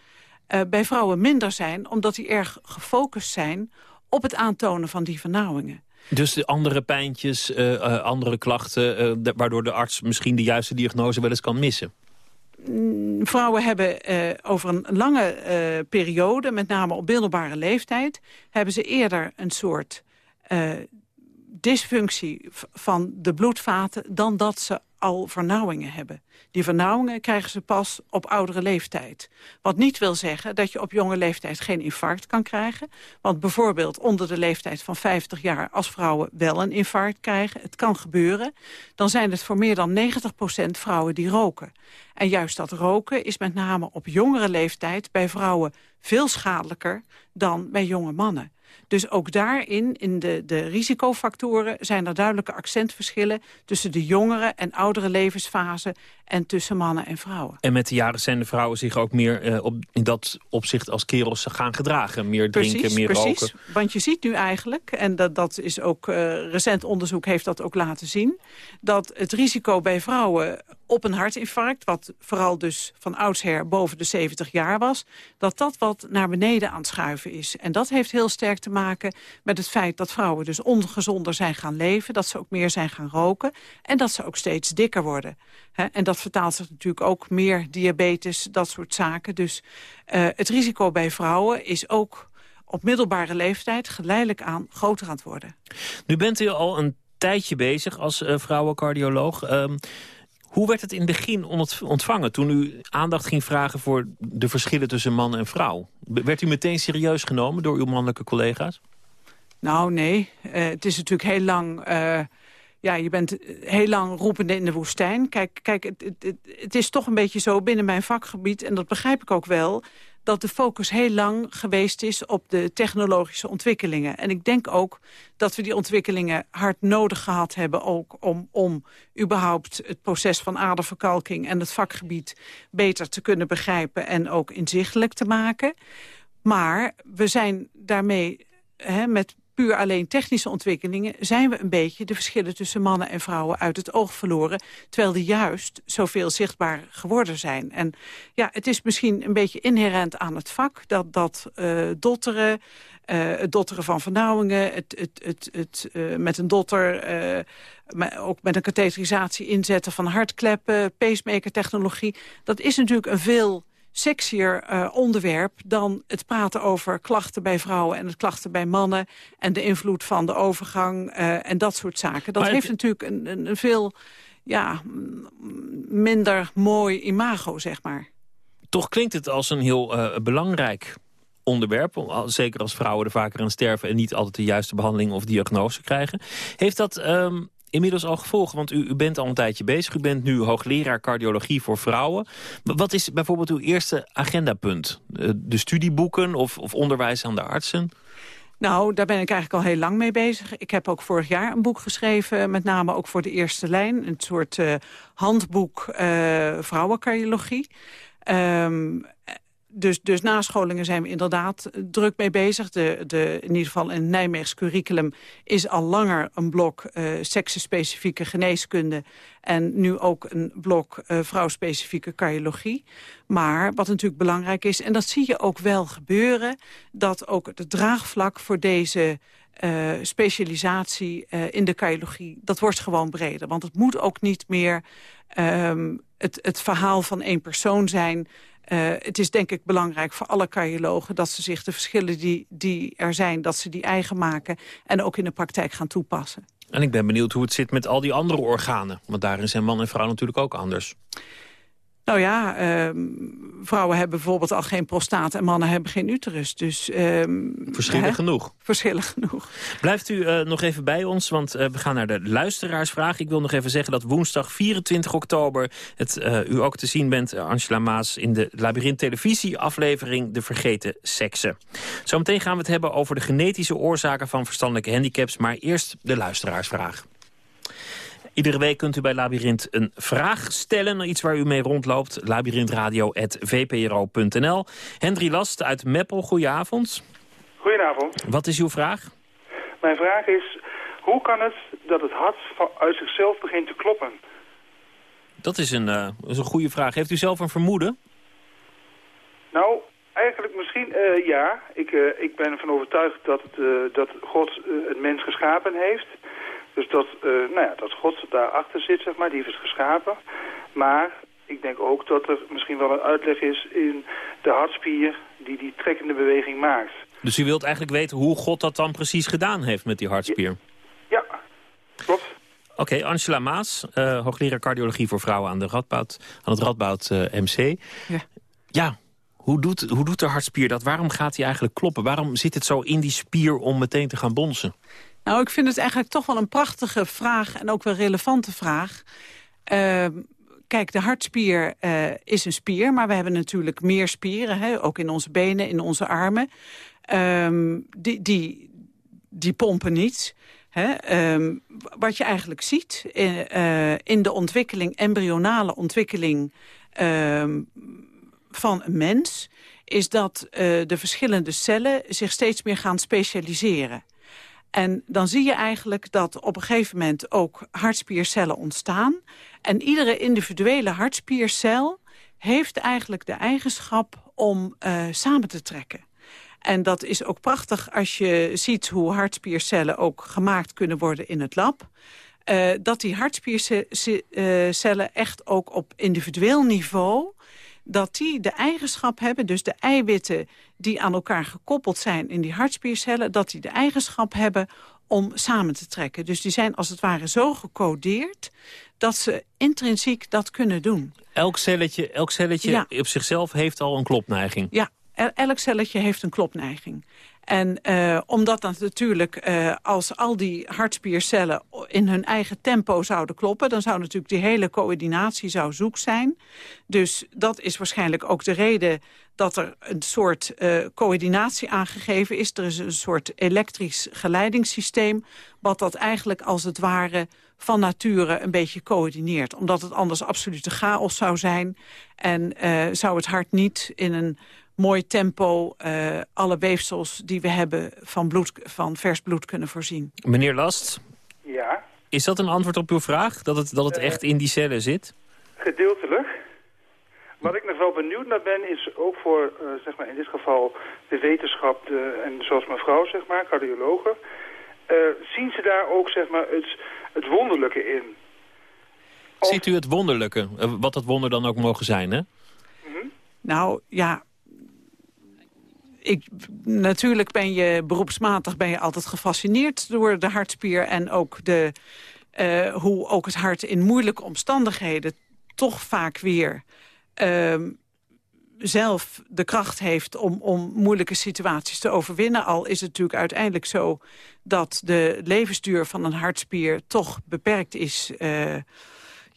Speaker 13: uh, bij vrouwen minder zijn... omdat die erg gefocust zijn op het aantonen van die vernauwingen.
Speaker 3: Dus de andere pijntjes, uh, uh, andere klachten... De, waardoor de arts misschien de juiste diagnose wel eens kan missen?
Speaker 13: Mm, vrouwen hebben over een lange periode, met name op middelbare leeftijd... hebben ze eerder een soort dysfunctie van de bloedvaten... dan dat ze al vernauwingen hebben. Die vernauwingen krijgen ze pas op oudere leeftijd. Wat niet wil zeggen dat je op jonge leeftijd geen infarct kan krijgen. Want bijvoorbeeld onder de leeftijd van 50 jaar... als vrouwen wel een infarct krijgen, het kan gebeuren... dan zijn het voor meer dan 90% vrouwen die roken. En juist dat roken is met name op jongere leeftijd... bij vrouwen veel schadelijker dan bij jonge mannen. Dus ook daarin, in de, de risicofactoren... zijn er duidelijke accentverschillen tussen de jongere en oudere levensfase... en tussen mannen en vrouwen.
Speaker 3: En met de jaren zijn de vrouwen zich ook meer uh, op, in dat opzicht als kerels gaan gedragen. Meer drinken,
Speaker 13: precies,
Speaker 3: meer
Speaker 13: precies.
Speaker 3: roken.
Speaker 13: Want je ziet nu eigenlijk, en dat, dat is ook uh, recent onderzoek heeft dat ook laten zien... dat het risico bij vrouwen op een hartinfarct... wat vooral dus van oudsher boven de 70 jaar was... dat dat wat naar beneden aan het schuiven is. En dat heeft heel sterk te maken met het feit dat vrouwen dus ongezonder zijn gaan leven... dat ze ook meer zijn gaan roken en dat ze ook steeds dikker worden. en dat vertaalt zich natuurlijk ook meer diabetes, dat soort zaken. Dus uh, het risico bij vrouwen is ook op middelbare leeftijd geleidelijk aan groter aan het worden.
Speaker 3: Nu bent u al een tijdje bezig als uh, vrouwencardioloog... Um, hoe werd het in het begin ontvangen toen u aandacht ging vragen voor de verschillen tussen man en vrouw? Werd u meteen serieus genomen door uw mannelijke collega's?
Speaker 13: Nou, nee. Uh, het is natuurlijk heel lang... Uh, ja, je bent heel lang roepende in de woestijn. Kijk, kijk het, het, het is toch een beetje zo binnen mijn vakgebied... en dat begrijp ik ook wel dat de focus heel lang geweest is op de technologische ontwikkelingen. En ik denk ook dat we die ontwikkelingen hard nodig gehad hebben... ook om, om überhaupt het proces van aderverkalking en het vakgebied... beter te kunnen begrijpen en ook inzichtelijk te maken. Maar we zijn daarmee met puur alleen technische ontwikkelingen... zijn we een beetje de verschillen tussen mannen en vrouwen uit het oog verloren... terwijl die juist zoveel zichtbaar geworden zijn. En ja, het is misschien een beetje inherent aan het vak... dat, dat uh, dotteren, uh, het dotteren van vernauwingen... het, het, het, het uh, met een dotter, ook met een katheterisatie inzetten van hartkleppen... pacemaker-technologie, dat is natuurlijk een veel sexier uh, onderwerp dan het praten over klachten bij vrouwen en het klachten bij mannen en de invloed van de overgang uh, en dat soort zaken. Dat maar heeft natuurlijk een, een, een, veel ja, minder mooi imago, zeg maar.
Speaker 3: Toch klinkt het als een heel uh, belangrijk onderwerp. Zeker als vrouwen er vaker aan sterven en niet altijd de juiste behandeling of diagnose krijgen. Heeft dat um, inmiddels al gevolgen? Want u, u, bent al een tijdje bezig. U bent nu hoogleraar cardiologie voor vrouwen. Wat is bijvoorbeeld uw eerste agendapunt? De studieboeken of, of onderwijs aan de artsen?
Speaker 13: Nou, daar ben ik eigenlijk al heel lang mee bezig. Ik heb ook vorig jaar een boek geschreven, met name ook voor de eerste lijn. Een soort uh, handboek uh, vrouwencardiologie. Um, dus, dus nascholingen zijn we inderdaad druk mee bezig. De, de, in ieder geval in het Nijmeegs curriculum is al langer een blok uh, seksenspecifieke geneeskunde. En nu ook een blok uh, vrouwspecifieke cardiologie. Maar wat natuurlijk belangrijk is, en dat zie je ook wel gebeuren... dat ook het draagvlak voor deze specialisatie in de cardiologie... dat wordt gewoon breder. Want het moet ook niet meer um, het, het verhaal van één persoon zijn... Uh, het is denk ik belangrijk voor alle cardiologen... dat ze zich de verschillen die, die er zijn, dat ze die eigen maken... en ook in de praktijk gaan toepassen.
Speaker 3: En ik ben benieuwd hoe het zit met al die andere organen. Want daarin zijn man en vrouw natuurlijk ook anders.
Speaker 13: Nou ja, uh, vrouwen hebben bijvoorbeeld al geen prostaat en mannen hebben geen uterus. Dus, uh,
Speaker 3: verschillen hè? genoeg.
Speaker 13: Verschillen genoeg.
Speaker 3: Blijft u uh, nog even bij ons, want uh, we gaan naar de luisteraarsvraag. Ik wil nog even zeggen dat woensdag 24 oktober het, uh, u ook te zien bent, Angela Maas, in de Labyrinth televisie aflevering De Vergeten Seksen. Zometeen gaan we het hebben over de genetische oorzaken van verstandelijke handicaps, maar eerst de luisteraarsvraag. Iedere week kunt u bij Labyrinth een vraag stellen. Iets waar u mee rondloopt. labyrinthradio.vpro.nl Hendry Last uit Meppel, goedenavond.
Speaker 16: Goedenavond.
Speaker 3: Wat is uw vraag?
Speaker 16: Mijn vraag is, hoe kan het dat het hart uit zichzelf begint te kloppen?
Speaker 3: Dat is een, uh, is een goede vraag. Heeft u zelf een vermoeden?
Speaker 16: Nou, eigenlijk misschien uh, ja. Ik, uh, ik ben ervan overtuigd dat, het, dat God het mens geschapen heeft... Dus dat, uh, nou ja, dat God daarachter zit, zeg maar, die heeft het geschapen. Maar ik denk ook dat er misschien wel een uitleg is in de hartspier die die trekkende beweging maakt.
Speaker 3: Dus u wilt eigenlijk weten hoe God dat dan precies gedaan heeft met die hartspier?
Speaker 16: Ja, klopt.
Speaker 3: Oké, Angela Maas, uh, hoogleraar cardiologie voor vrouwen aan, de Radboud, aan het Radboud uh, MC. Ja, ja hoe, doet, hoe doet de hartspier dat? Waarom gaat hij eigenlijk kloppen? Waarom zit het zo in die spier om meteen te gaan bonzen?
Speaker 13: Nou, ik vind het eigenlijk toch wel een prachtige vraag en ook wel relevante vraag. Uh, kijk, de hartspier uh, is een spier, maar we hebben natuurlijk meer spieren. Hè? Ook in onze benen, in onze armen. Um, die, die, die pompen niet. Hè? Um, wat je eigenlijk ziet in, uh, in de ontwikkeling, embryonale ontwikkeling van een mens... is dat de verschillende cellen zich steeds meer gaan specialiseren. En dan zie je eigenlijk dat op een gegeven moment ook hartspiercellen ontstaan. En iedere individuele hartspiercel heeft eigenlijk de eigenschap om uh, samen te trekken. En dat is ook prachtig als je ziet hoe hartspiercellen ook gemaakt kunnen worden in het lab. Uh, dat die hartspiercellen echt ook op individueel niveau dat die de eigenschap hebben, dus de eiwitten die aan elkaar gekoppeld zijn in die hartspiercellen, dat die de eigenschap hebben om samen te trekken. Dus die zijn als het ware zo gecodeerd dat ze intrinsiek dat kunnen doen.
Speaker 3: Elk celletje, elk celletje op zichzelf heeft al een klopneiging?
Speaker 13: Ja, elk celletje heeft een klopneiging. En uh, omdat dat natuurlijk, uh, als al die hartspiercellen in hun eigen tempo zouden kloppen... dan zou natuurlijk die hele coördinatie zou zoek zijn. Dus dat is waarschijnlijk ook de reden dat er een soort uh, coördinatie aangegeven is. Er is een soort elektrisch geleidingssysteem... wat dat eigenlijk als het ware van nature een beetje coördineert. Omdat het anders absolute chaos zou zijn. En zou het hart niet in een mooi tempo uh, alle weefsels die we hebben van, bloed, van vers bloed kunnen voorzien.
Speaker 3: Meneer Last?
Speaker 16: Ja?
Speaker 3: Is dat een antwoord op uw vraag? Dat het, dat het uh, echt in die cellen zit?
Speaker 16: Gedeeltelijk. Wat ik nog wel benieuwd naar ben, is ook voor, uh, zeg maar in dit geval, de wetenschap, de, en zoals mevrouw, zeg maar, cardiologen, zien ze daar ook, zeg maar, het, het wonderlijke in?
Speaker 3: Of... Ziet u het wonderlijke? Wat dat wonder dan ook mogen zijn, hè?
Speaker 13: Mm -hmm. Nou, ja, ik, natuurlijk ben je beroepsmatig ben je altijd gefascineerd door de hartspier... en ook de, uh, hoe ook het hart in moeilijke omstandigheden toch vaak weer... Uh, zelf de kracht heeft om, om moeilijke situaties te overwinnen. Al is het natuurlijk uiteindelijk zo dat de levensduur van een hartspier toch beperkt is... Uh,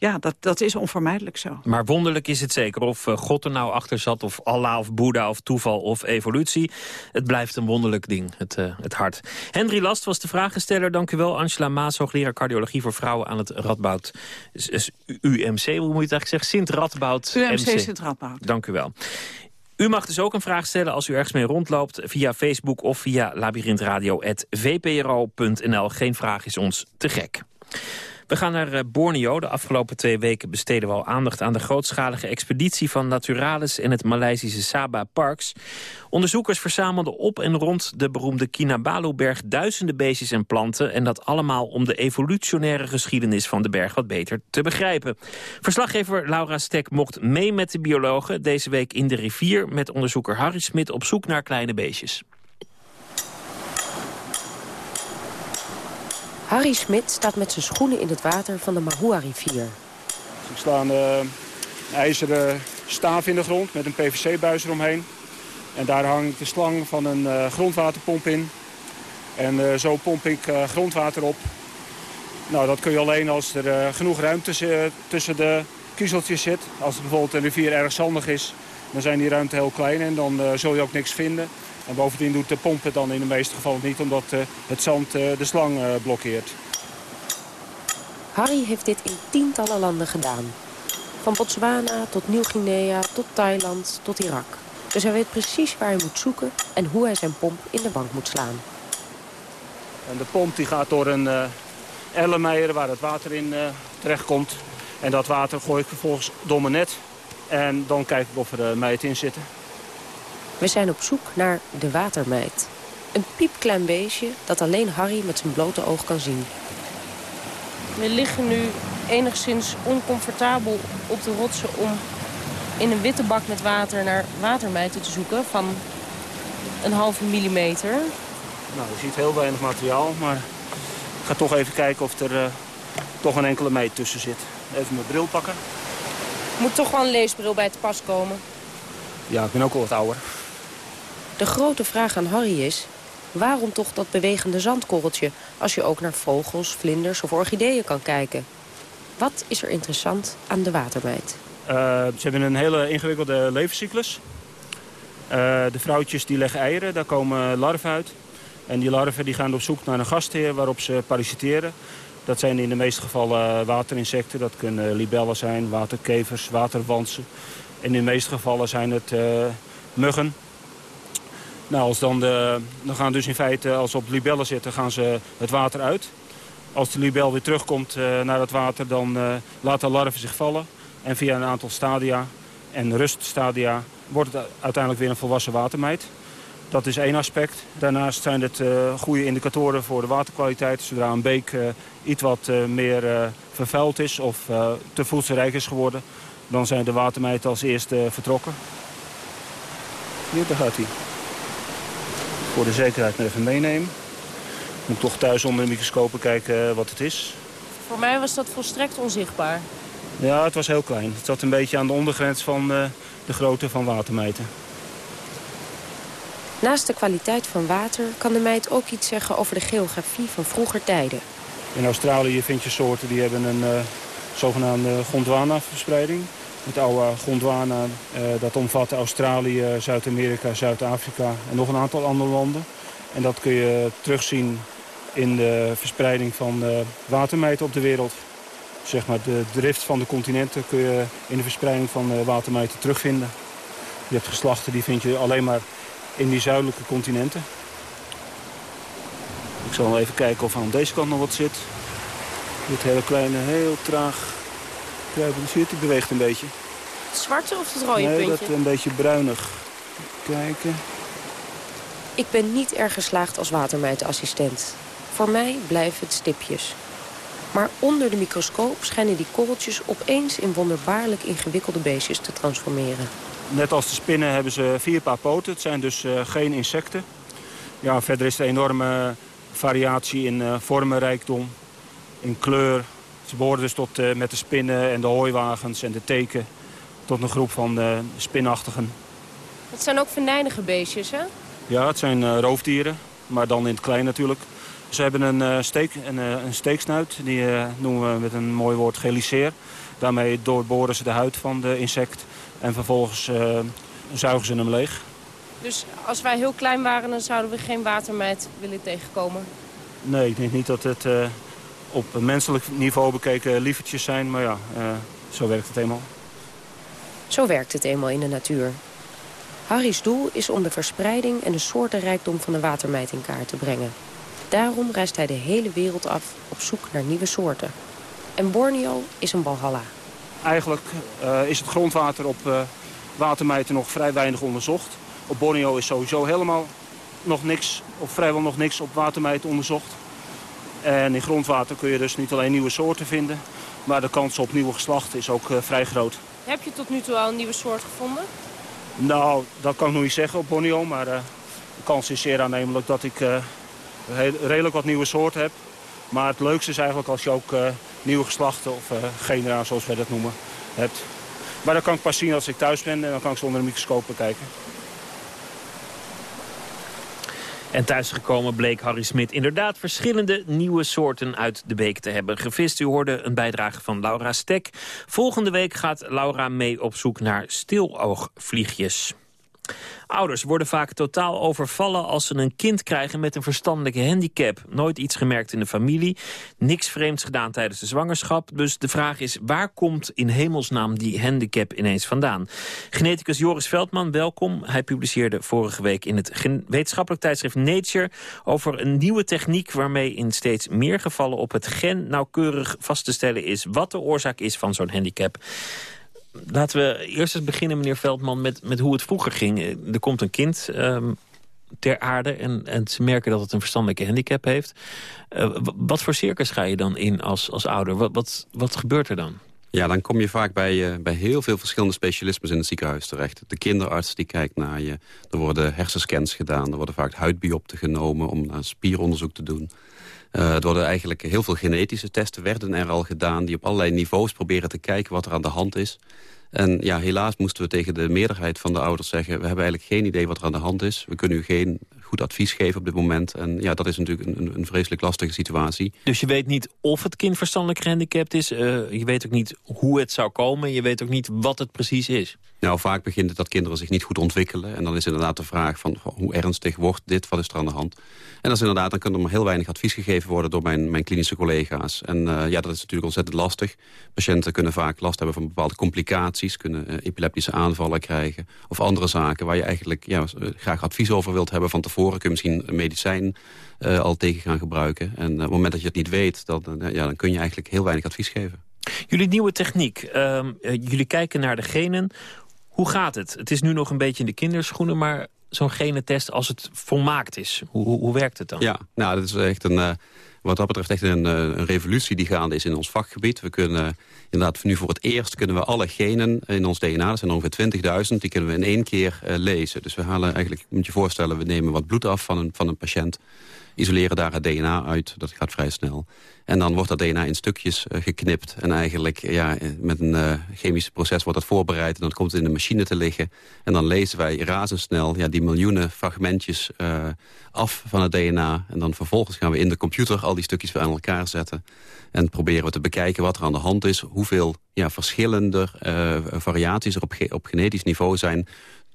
Speaker 13: ja, dat, dat is onvermijdelijk zo.
Speaker 3: Maar wonderlijk is het zeker. Of uh, God er nou achter zat, of Allah, of Boeddha, of toeval, of evolutie. Het blijft een wonderlijk ding, het, uh, het hart. Henry Last was de vragensteller. Dank u wel, Angela Maas, hoogleraar cardiologie voor vrouwen aan het Radboud UMC. Hoe moet je het eigenlijk zeggen? Sint-Radboud
Speaker 13: UMC Sint-Radboud.
Speaker 3: Dank u wel. U mag dus ook een vraag stellen als u ergens mee rondloopt... via Facebook of via labyrinthradio.vpro.nl. Geen vraag is ons te gek. We gaan naar eh, Borneo. De afgelopen twee weken besteden we al aandacht aan de grootschalige expeditie van Naturalis en het Maleisische Sabah Parks. Onderzoekers verzamelden op en rond de beroemde Kinabalu-berg duizenden beestjes en planten. En dat allemaal om de evolutionaire geschiedenis van de berg wat beter te begrijpen. Verslaggever Laura Stek mocht mee met de biologen deze week in de rivier met onderzoeker Harry Smit op zoek naar kleine beestjes.
Speaker 17: Harry Smit staat met zijn schoenen in het water van de Mahua-rivier.
Speaker 18: Er staan uh, ijzeren staaf in de grond met een PVC-buis eromheen. En daar hangt de slang van een uh, grondwaterpomp in. En uh, zo pomp ik grondwater op. Nou, dat kun je alleen als er genoeg ruimte tussen de kiezeltjes zit. Als het bijvoorbeeld een rivier erg zandig is, dan zijn die ruimte heel klein en dan zul je ook niks vinden. En bovendien doet de pomp het dan in de meeste gevallen niet... omdat uh, het zand uh, de slang uh, blokkeert.
Speaker 17: Harry heeft dit in tientallen landen gedaan. Van Botswana tot Nieuw-Guinea, tot Thailand, tot Irak. Dus hij weet precies waar hij moet zoeken... en hoe hij zijn pomp in de bank moet slaan.
Speaker 18: En de pomp die gaat door een uh, ellemeier waar het water in uh, terechtkomt. En dat water gooi ik vervolgens door mijn net. En dan kijk ik of er uh, meiden in zitten.
Speaker 17: We zijn op zoek naar de watermeid. Een piepklein beestje dat alleen Harry met zijn blote oog kan zien. We liggen nu enigszins oncomfortabel op de rotsen om in een witte bak met water naar watermeiden te zoeken van een halve millimeter.
Speaker 18: Nou, je ziet heel weinig materiaal, maar ik ga toch even kijken of er uh, toch een enkele meet tussen zit. Even mijn bril pakken.
Speaker 17: Moet toch wel een leesbril bij te pas komen.
Speaker 18: Ja, ik ben ook al wat ouder.
Speaker 17: De grote vraag aan Harry is... waarom toch dat bewegende zandkorreltje... als je ook naar vogels, vlinders of orchideeën kan kijken? Wat is er interessant aan de watermeid?
Speaker 18: Uh, ze hebben een hele ingewikkelde levenscyclus. Uh, de vrouwtjes die leggen eieren, daar komen larven uit. En die larven die gaan op zoek naar een gastheer waarop ze parasiteren. Dat zijn in de meeste gevallen waterinsecten. Dat kunnen libellen zijn, waterkevers, waterwansen. En in de meeste gevallen zijn het uh, muggen. Nou, als dan, de, dan gaan dus in feite, als ze op libellen zitten, gaan ze het water uit. Als de libel weer terugkomt uh, naar het water, dan uh, laat de larve zich vallen. En via een aantal stadia en ruststadia wordt het uiteindelijk weer een volwassen watermeid. Dat is één aspect. Daarnaast zijn het uh, goede indicatoren voor de waterkwaliteit. Zodra een beek iets wat meer vervuild is of te voedselrijk is geworden... dan zijn de watermeiden als eerste vertrokken. Hier, daar gaat hij. Voor de zekerheid even meenemen. Moet toch thuis onder de microscopen kijken wat het is.
Speaker 17: Voor mij was dat volstrekt onzichtbaar.
Speaker 18: Ja, het was heel klein. Het zat een beetje aan de ondergrens van de grootte van watermijten.
Speaker 17: Naast de kwaliteit van water kan de meid ook iets zeggen over de geografie van vroeger tijden.
Speaker 18: In Australië vind je soorten die hebben een uh, zogenaamde Gondwana-verspreiding. Het oude Gondwana, uh, dat omvat Australië, Zuid-Amerika, Zuid-Afrika en nog een aantal andere landen. En dat kun je terugzien in de verspreiding van uh, watermijten op de wereld. Zeg maar de drift van de continenten kun je in de verspreiding van watermijten terugvinden. Je hebt geslachten die vind je alleen maar in die zuidelijke continenten. Ik zal even kijken of aan deze kant nog wat zit. Dit hele kleine, heel traag kruipende zie die beweegt een beetje.
Speaker 17: Zwarte of het rode
Speaker 18: nee,
Speaker 17: puntje?
Speaker 18: Nee, dat een beetje bruinig. Kijken.
Speaker 17: Ik ben niet erg geslaagd als watermijtassistent. Voor mij blijven het stipjes. Maar onder de microscoop schijnen die korreltjes opeens in wonderbaarlijk ingewikkelde beestjes te transformeren.
Speaker 18: Net als de spinnen hebben ze vier paar poten. Het zijn dus uh, geen insecten. Ja, verder is er enorme variatie in uh, vormenrijkdom, in kleur. Ze behoren dus tot, uh, met de spinnen en de hooiwagens en de teken... tot een groep van spinachtigen.
Speaker 17: Het zijn ook venijnige beestjes, hè?
Speaker 18: Ja, het zijn roofdieren, maar dan in het klein natuurlijk. Ze hebben een, steek, een, een steeksnuit, die noemen we met een mooi woord geliceer. Daarmee doorboren ze de huid van de insect en vervolgens zuigen ze hem leeg.
Speaker 17: Dus als wij heel klein waren, dan zouden we geen watermeid willen tegenkomen?
Speaker 18: Nee, ik denk niet dat het uh, op menselijk niveau bekeken lievertjes zijn. Maar ja, uh, zo werkt het eenmaal.
Speaker 17: Zo werkt het eenmaal in de natuur. Harry's doel is om de verspreiding en de soortenrijkdom van de watermeid in kaart te brengen. Daarom reist hij de hele wereld af op zoek naar nieuwe soorten. En Borneo is een balhalla.
Speaker 18: Eigenlijk uh, is het grondwater op uh, watermijten nog vrij weinig onderzocht. Op Borneo is sowieso helemaal nog niks, of vrijwel nog niks op watermijten onderzocht. En in grondwater kun je dus niet alleen nieuwe soorten vinden... maar de kans op nieuwe geslachten is ook uh, vrij groot.
Speaker 17: Heb je tot nu toe al een nieuwe soort gevonden?
Speaker 18: Nou, dat kan ik nog niet zeggen op Borneo. Maar de kans is zeer aannemelijk dat ik redelijk wat nieuwe soorten heb. Maar het leukste is eigenlijk als je ook nieuwe geslachten of genera, zoals wij dat noemen, hebt. Maar dat kan ik pas zien als ik thuis ben en dan kan ik ze onder de microscoop bekijken.
Speaker 3: En thuisgekomen bleek Harry Smit inderdaad verschillende nieuwe soorten uit de beek te hebben gevist. U hoorde een bijdrage van Laura Stek. Volgende week gaat Laura mee op zoek naar stiloogvliegjes. Ouders worden vaak totaal overvallen als ze een kind krijgen met een verstandelijke handicap. Nooit iets gemerkt in de familie, niks vreemds gedaan tijdens de zwangerschap. Dus de vraag is, waar komt in hemelsnaam die handicap ineens vandaan? Geneticus Joris Veldman, welkom. Hij publiceerde vorige week in het wetenschappelijk tijdschrift Nature... over een nieuwe techniek waarmee in steeds meer gevallen op het gen nauwkeurig vast te stellen is... wat de oorzaak is van zo'n handicap. Laten we eerst eens beginnen, meneer Veldman, met, met hoe het vroeger ging. Er komt een kind um, ter aarde en, en ze merken dat het een verstandelijke handicap heeft. Uh, wat voor circus ga je dan in als, als ouder? Wat, wat, wat gebeurt er dan?
Speaker 19: Ja, dan kom je vaak bij, uh, bij heel veel verschillende specialismes in het ziekenhuis terecht. De kinderarts die kijkt naar je. Er worden hersenscans gedaan. Er worden vaak huidbiopten genomen om spieronderzoek te doen. Uh, er worden eigenlijk heel veel genetische testen werden er al gedaan... die op allerlei niveaus proberen te kijken wat er aan de hand is. En ja, helaas moesten we tegen de meerderheid van de ouders zeggen... we hebben eigenlijk geen idee wat er aan de hand is. We kunnen u geen goed advies geven op dit moment. En ja, dat is natuurlijk een, een vreselijk lastige situatie.
Speaker 3: Dus je weet niet of het kind verstandelijk gehandicapt is. Uh, je weet ook niet hoe het zou komen. Je weet ook niet wat het precies is.
Speaker 19: Nou, vaak begint het dat kinderen zich niet goed ontwikkelen. En dan is inderdaad de vraag van hoe ernstig wordt dit? Wat is er aan de hand? En dat is inderdaad, dan kan er maar heel weinig advies gegeven worden door mijn, mijn klinische collega's. En uh, ja, dat is natuurlijk ontzettend lastig. Patiënten kunnen vaak last hebben van bepaalde complicaties. Kunnen uh, epileptische aanvallen krijgen. Of andere zaken waar je eigenlijk ja, graag advies over wilt hebben van tevoren tevoren kun je misschien een medicijn uh, al tegen gaan gebruiken. En op het moment dat je het niet weet, dan, ja, dan kun je eigenlijk heel weinig advies geven.
Speaker 3: Jullie nieuwe techniek, uh, jullie kijken naar de genen. Hoe gaat het? Het is nu nog een beetje in de kinderschoenen, maar zo'n genetest als het volmaakt is, hoe, hoe, hoe, werkt het dan?
Speaker 19: Ja, nou, dat is echt een, uh, wat dat betreft echt een, een, revolutie die gaande is in ons vakgebied. We kunnen inderdaad nu voor het eerst kunnen we alle genen in ons DNA, dat zijn ongeveer 20.000, die kunnen we in één keer uh, lezen. Dus we halen eigenlijk, moet je voorstellen, we nemen wat bloed af van een, van een patiënt, isoleren daar het DNA uit, dat gaat vrij snel. En dan wordt dat DNA in stukjes uh, geknipt. En eigenlijk ja, met een uh, chemisch proces wordt dat voorbereid. En dan komt het in de machine te liggen. En dan lezen wij razendsnel ja, die miljoenen fragmentjes af van het DNA. En dan vervolgens gaan we in de computer al die stukjes weer aan elkaar zetten. En proberen we te bekijken wat er aan de hand is. Hoeveel ja, verschillende variaties er op, op genetisch niveau zijn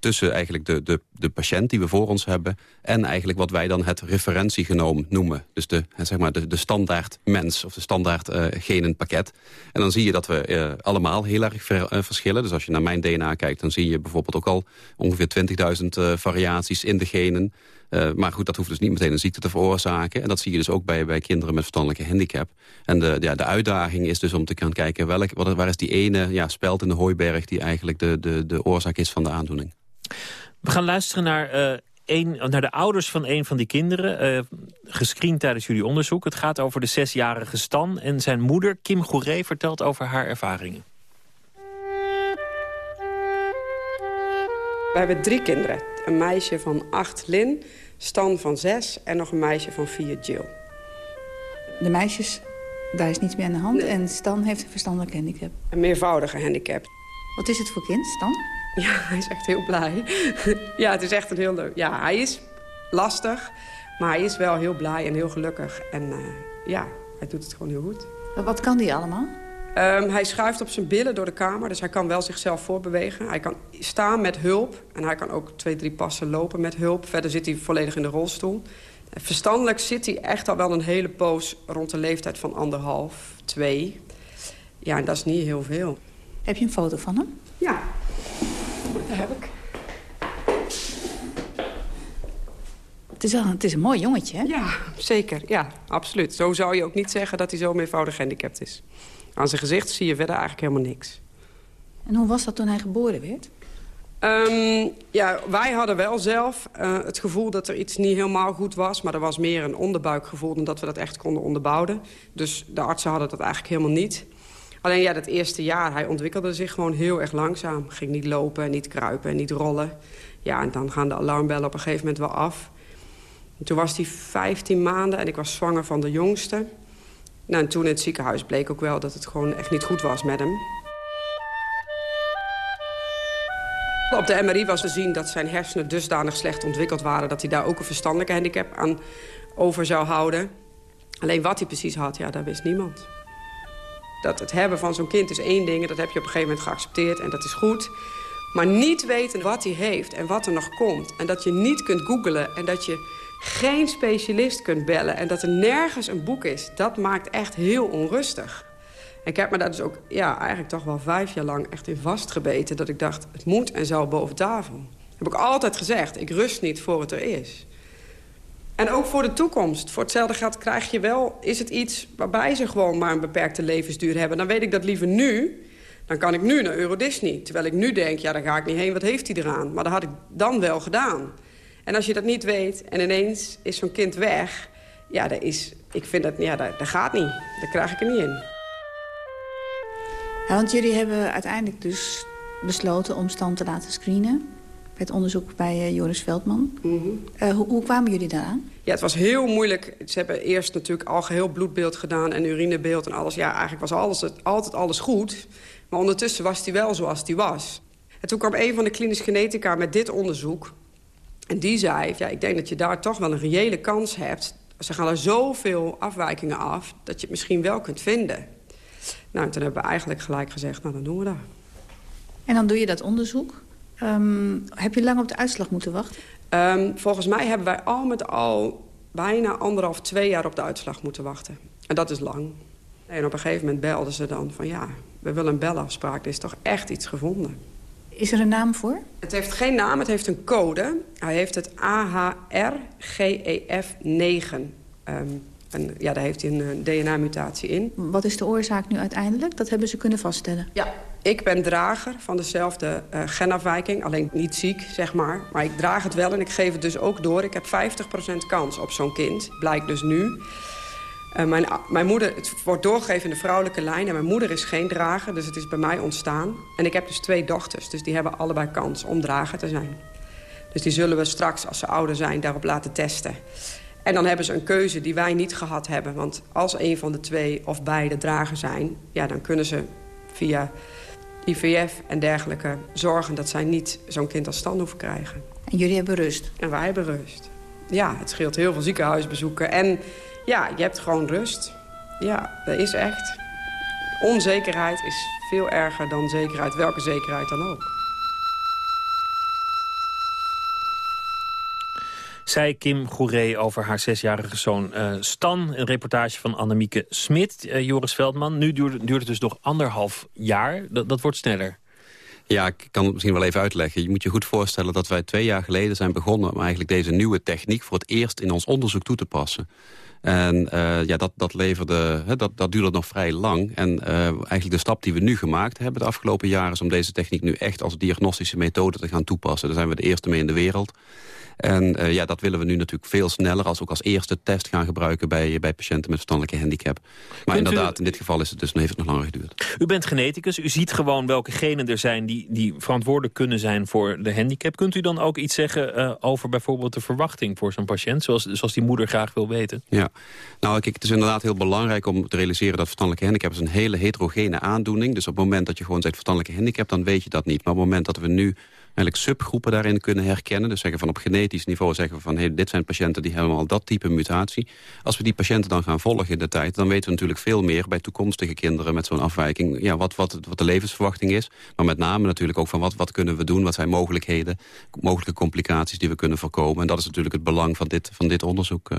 Speaker 19: tussen eigenlijk de, de, de patiënt die we voor ons hebben... en eigenlijk wat wij dan het referentiegenoom noemen. Dus de, zeg maar de, de standaard mens of de standaard uh, genenpakket. En dan zie je dat we uh, allemaal heel erg uh, verschillen. Dus als je naar mijn DNA kijkt, dan zie je bijvoorbeeld ook al... ongeveer 20.000 variaties in de genen... maar goed, dat hoeft dus niet meteen een ziekte te veroorzaken. En dat zie je dus ook bij, bij kinderen met verstandelijke handicap. En de, ja, de uitdaging is dus om te gaan kijken... Welk, waar is die ene ja, speld in de hooiberg... die eigenlijk de, de, de oorzaak is van de aandoening.
Speaker 3: We gaan luisteren naar, uh, een, naar de ouders van een van die kinderen. Uh, gescreend tijdens jullie onderzoek. Het gaat over de zesjarige Stan. En zijn moeder, Kim Gouré, vertelt over haar ervaringen.
Speaker 4: We hebben drie kinderen. Een meisje van acht, Lin. Stan van zes. En nog een meisje van vier, Jill.
Speaker 20: De meisjes, daar is niets meer aan de hand. Nee. En Stan heeft een verstandelijke handicap.
Speaker 4: Een meervoudige handicap.
Speaker 20: Wat is het voor kind, Stan?
Speaker 4: Ja, hij is echt heel blij. ja, het is echt een heel leuk... Ja, hij is lastig, maar hij is wel heel blij en heel gelukkig. En uh, ja, hij doet het gewoon heel goed.
Speaker 20: Wat kan die allemaal?
Speaker 4: Um, hij schuift op zijn billen door de kamer, dus hij kan wel zichzelf voortbewegen. Hij kan staan met hulp en hij kan ook twee, drie passen lopen met hulp. Verder zit hij volledig in de rolstoel. Verstandelijk zit hij echt al wel een hele poos rond de leeftijd van anderhalf, twee. Ja, en dat is niet heel veel.
Speaker 20: Heb je een foto van hem?
Speaker 4: Ja, dat heb ik.
Speaker 20: Het is, wel, het is een mooi jongetje, hè?
Speaker 4: Ja, zeker. Ja, absoluut. Zo zou je ook niet zeggen dat hij zo meervoudig gehandicapt is. Aan zijn gezicht zie je verder eigenlijk helemaal niks.
Speaker 20: En hoe was dat toen hij geboren werd?
Speaker 4: Um, ja, wij hadden wel zelf uh, het gevoel dat er iets niet helemaal goed was. Maar er was meer een onderbuikgevoel dan dat we dat echt konden onderbouwen. Dus de artsen hadden dat eigenlijk helemaal niet. Alleen ja, dat eerste jaar, hij ontwikkelde zich gewoon heel erg langzaam. Ging niet lopen, niet kruipen, niet rollen. Ja, en dan gaan de alarmbellen op een gegeven moment wel af. En toen was hij 15 maanden en ik was zwanger van de jongste. Nou, en toen in het ziekenhuis bleek ook wel dat het gewoon echt niet goed was met hem. Op de MRI was te zien dat zijn hersenen dusdanig slecht ontwikkeld waren... dat hij daar ook een verstandelijke handicap aan over zou houden. Alleen wat hij precies had, ja, daar wist niemand. Dat het hebben van zo'n kind is één ding... dat heb je op een gegeven moment geaccepteerd en dat is goed. Maar niet weten wat hij heeft en wat er nog komt... en dat je niet kunt googlen en dat je geen specialist kunt bellen... en dat er nergens een boek is, dat maakt echt heel onrustig. En ik heb me daar dus ook ja, eigenlijk toch wel vijf jaar lang echt in vastgebeten... dat ik dacht, het moet en zal boven tafel. heb ik altijd gezegd, ik rust niet voor het er is. En ook voor de toekomst. Voor hetzelfde geld krijg je wel... is het iets waarbij ze gewoon maar een beperkte levensduur hebben. Dan weet ik dat liever nu. Dan kan ik nu naar Euro Disney. Terwijl ik nu denk, ja, daar ga ik niet heen. Wat heeft hij eraan? Maar dat had ik dan wel gedaan. En als je dat niet weet en ineens is zo'n kind weg... ja, dat is, ik vind dat, ja, dat, gaat niet. Daar krijg ik er niet in.
Speaker 20: Want jullie hebben uiteindelijk dus besloten om stand te laten screenen. Het onderzoek bij uh, Joris Veldman. uh, hoe, hoe, kwamen jullie daaraan?
Speaker 4: Ja, het was heel moeilijk. Ze hebben eerst natuurlijk al geheel bloedbeeld gedaan en urinebeeld en alles. Ja, eigenlijk was alles, altijd alles goed. Maar ondertussen was hij wel zoals hij was. En toen kwam een van de klinisch genetica met dit onderzoek. En die zei, ja, ik denk dat je daar toch wel een reële kans hebt. Ze gaan er zoveel afwijkingen af dat je het misschien wel kunt vinden. Nou, toen hebben we eigenlijk gelijk gezegd, nou, dan doen we dat.
Speaker 20: En dan doe je dat onderzoek. Um, heb je lang op de uitslag moeten wachten?
Speaker 4: Um, volgens mij hebben wij al met al bijna anderhalf, twee jaar op de uitslag moeten wachten. En dat is lang. En op een gegeven moment belden ze dan van ja, we willen een belafspraak. Er is toch echt iets gevonden.
Speaker 20: Is er een naam voor?
Speaker 4: Het heeft geen naam, het heeft een code. Hij heeft het AHRGEF9. Um, en ja, daar heeft hij een DNA-mutatie in.
Speaker 20: Wat is de oorzaak nu uiteindelijk? Dat hebben ze kunnen vaststellen.
Speaker 4: Ja, ik ben drager van dezelfde uh, genafwijking. Alleen niet ziek, zeg maar. Maar ik draag het wel en ik geef het dus ook door. Ik heb 50% kans op zo'n kind. Blijkt dus nu. Uh, mijn, mijn moeder, het wordt doorgegeven in de vrouwelijke lijn. En mijn moeder is geen drager, dus het is bij mij ontstaan. En ik heb dus twee dochters, dus die hebben allebei kans om drager te zijn. Dus die zullen we straks, als ze ouder zijn, daarop laten testen. En dan hebben ze een keuze die wij niet gehad hebben. Want als een van de twee of beide drager zijn... Ja, dan kunnen ze via IVF en dergelijke zorgen... dat zij niet zo'n kind als stand hoeven krijgen.
Speaker 20: En jullie hebben rust?
Speaker 4: En wij hebben rust. Ja, het scheelt heel veel ziekenhuisbezoeken. En ja, je hebt gewoon rust. Ja, dat is echt. Onzekerheid is veel erger dan zekerheid. Welke zekerheid dan ook.
Speaker 3: Zij Kim Goeree over haar zesjarige zoon uh, Stan. Een reportage van Annemieke Smit, uh, Joris Veldman. Nu duurt, duurt, het dus nog anderhalf jaar. Dat, wordt sneller.
Speaker 19: Ja, ik kan het misschien wel even uitleggen. Je moet je goed voorstellen dat wij twee jaar geleden zijn begonnen... om eigenlijk deze nieuwe techniek voor het eerst in ons onderzoek toe te passen. En uh, ja, dat, dat, leverde, hè, dat, dat duurde nog vrij lang. En eigenlijk de stap die we nu gemaakt hebben de afgelopen jaren... is om deze techniek nu echt als diagnostische methode te gaan toepassen. Daar zijn we de eerste mee in de wereld. En uh, ja, dat willen we nu natuurlijk veel sneller... als ook als eerste test gaan gebruiken bij, bij patiënten met verstandelijke handicap. Maar Kunt inderdaad, u... in dit geval is het dus, heeft het nog langer geduurd.
Speaker 3: U bent geneticus, u ziet gewoon welke genen er zijn... die, die verantwoordelijk kunnen zijn voor de handicap. Kunt u dan ook iets zeggen uh, over bijvoorbeeld de verwachting voor zo'n patiënt... Zoals, zoals die moeder graag wil weten?
Speaker 19: Ja, nou kijk, het is inderdaad heel belangrijk om te realiseren... dat verstandelijke handicap is een hele heterogene aandoening. Dus op het moment dat je gewoon zegt verstandelijke handicap... dan weet je dat niet. Maar op het moment dat we nu eigenlijk subgroepen daarin kunnen herkennen. Dus zeggen van op genetisch niveau zeggen we van... Hey, dit zijn patiënten die hebben al dat type mutatie. Als we die patiënten dan gaan volgen in de tijd... dan weten we natuurlijk veel meer bij toekomstige kinderen met zo'n afwijking... Ja, wat, wat, wat de levensverwachting is. Maar met name natuurlijk ook van wat, wat kunnen we doen... wat zijn mogelijkheden, mogelijke complicaties die we kunnen voorkomen. En dat is natuurlijk het belang van dit, van dit onderzoek. Eh.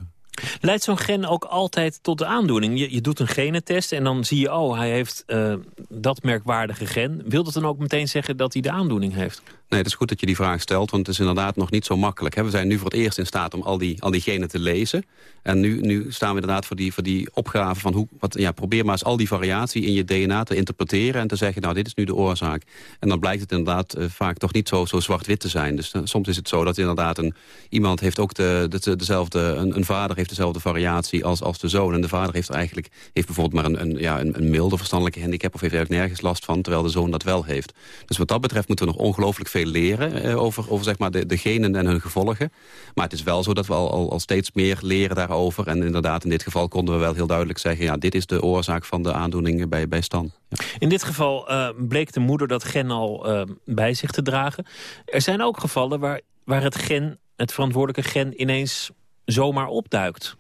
Speaker 3: Leidt zo'n gen ook altijd tot de aandoening? Je, je doet een genetest en dan zie je, oh, hij heeft uh, dat merkwaardige gen. Wil dat dan ook meteen zeggen dat hij de aandoening heeft?
Speaker 19: Nee, het is goed dat je die vraag stelt, want het is inderdaad nog niet zo makkelijk. We zijn nu voor het eerst in staat om al die, al genen te lezen. En nu, nu staan we inderdaad voor die, voor die opgave van... Hoe, wat, ja, probeer maar eens al die variatie in je DNA te interpreteren... en te zeggen, nou, dit is nu de oorzaak. En dan blijkt het inderdaad uh, vaak toch niet zo, zo zwart-wit te zijn. Dus uh, soms is het zo dat inderdaad een, iemand heeft ook de, de, dezelfde... Een, een, vader heeft dezelfde variatie als, als de zoon. En de vader heeft eigenlijk heeft bijvoorbeeld maar een, een, ja, een, een milde verstandelijke handicap... of heeft eigenlijk nergens last van, terwijl de zoon dat wel heeft. Dus wat dat betreft moeten we nog ongelooflijk veel leren eh, over, over zeg maar de, de genen en hun gevolgen. Maar het is wel zo dat we al, al, steeds meer leren daarover. En inderdaad, in dit geval konden we wel heel duidelijk zeggen... ja, dit is de oorzaak van de aandoeningen bij, bij Stan. Ja.
Speaker 3: In dit geval uh, bleek de moeder dat gen al uh, bij zich te dragen. Er zijn ook gevallen waar, waar het gen, het verantwoordelijke gen ineens zomaar opduikt.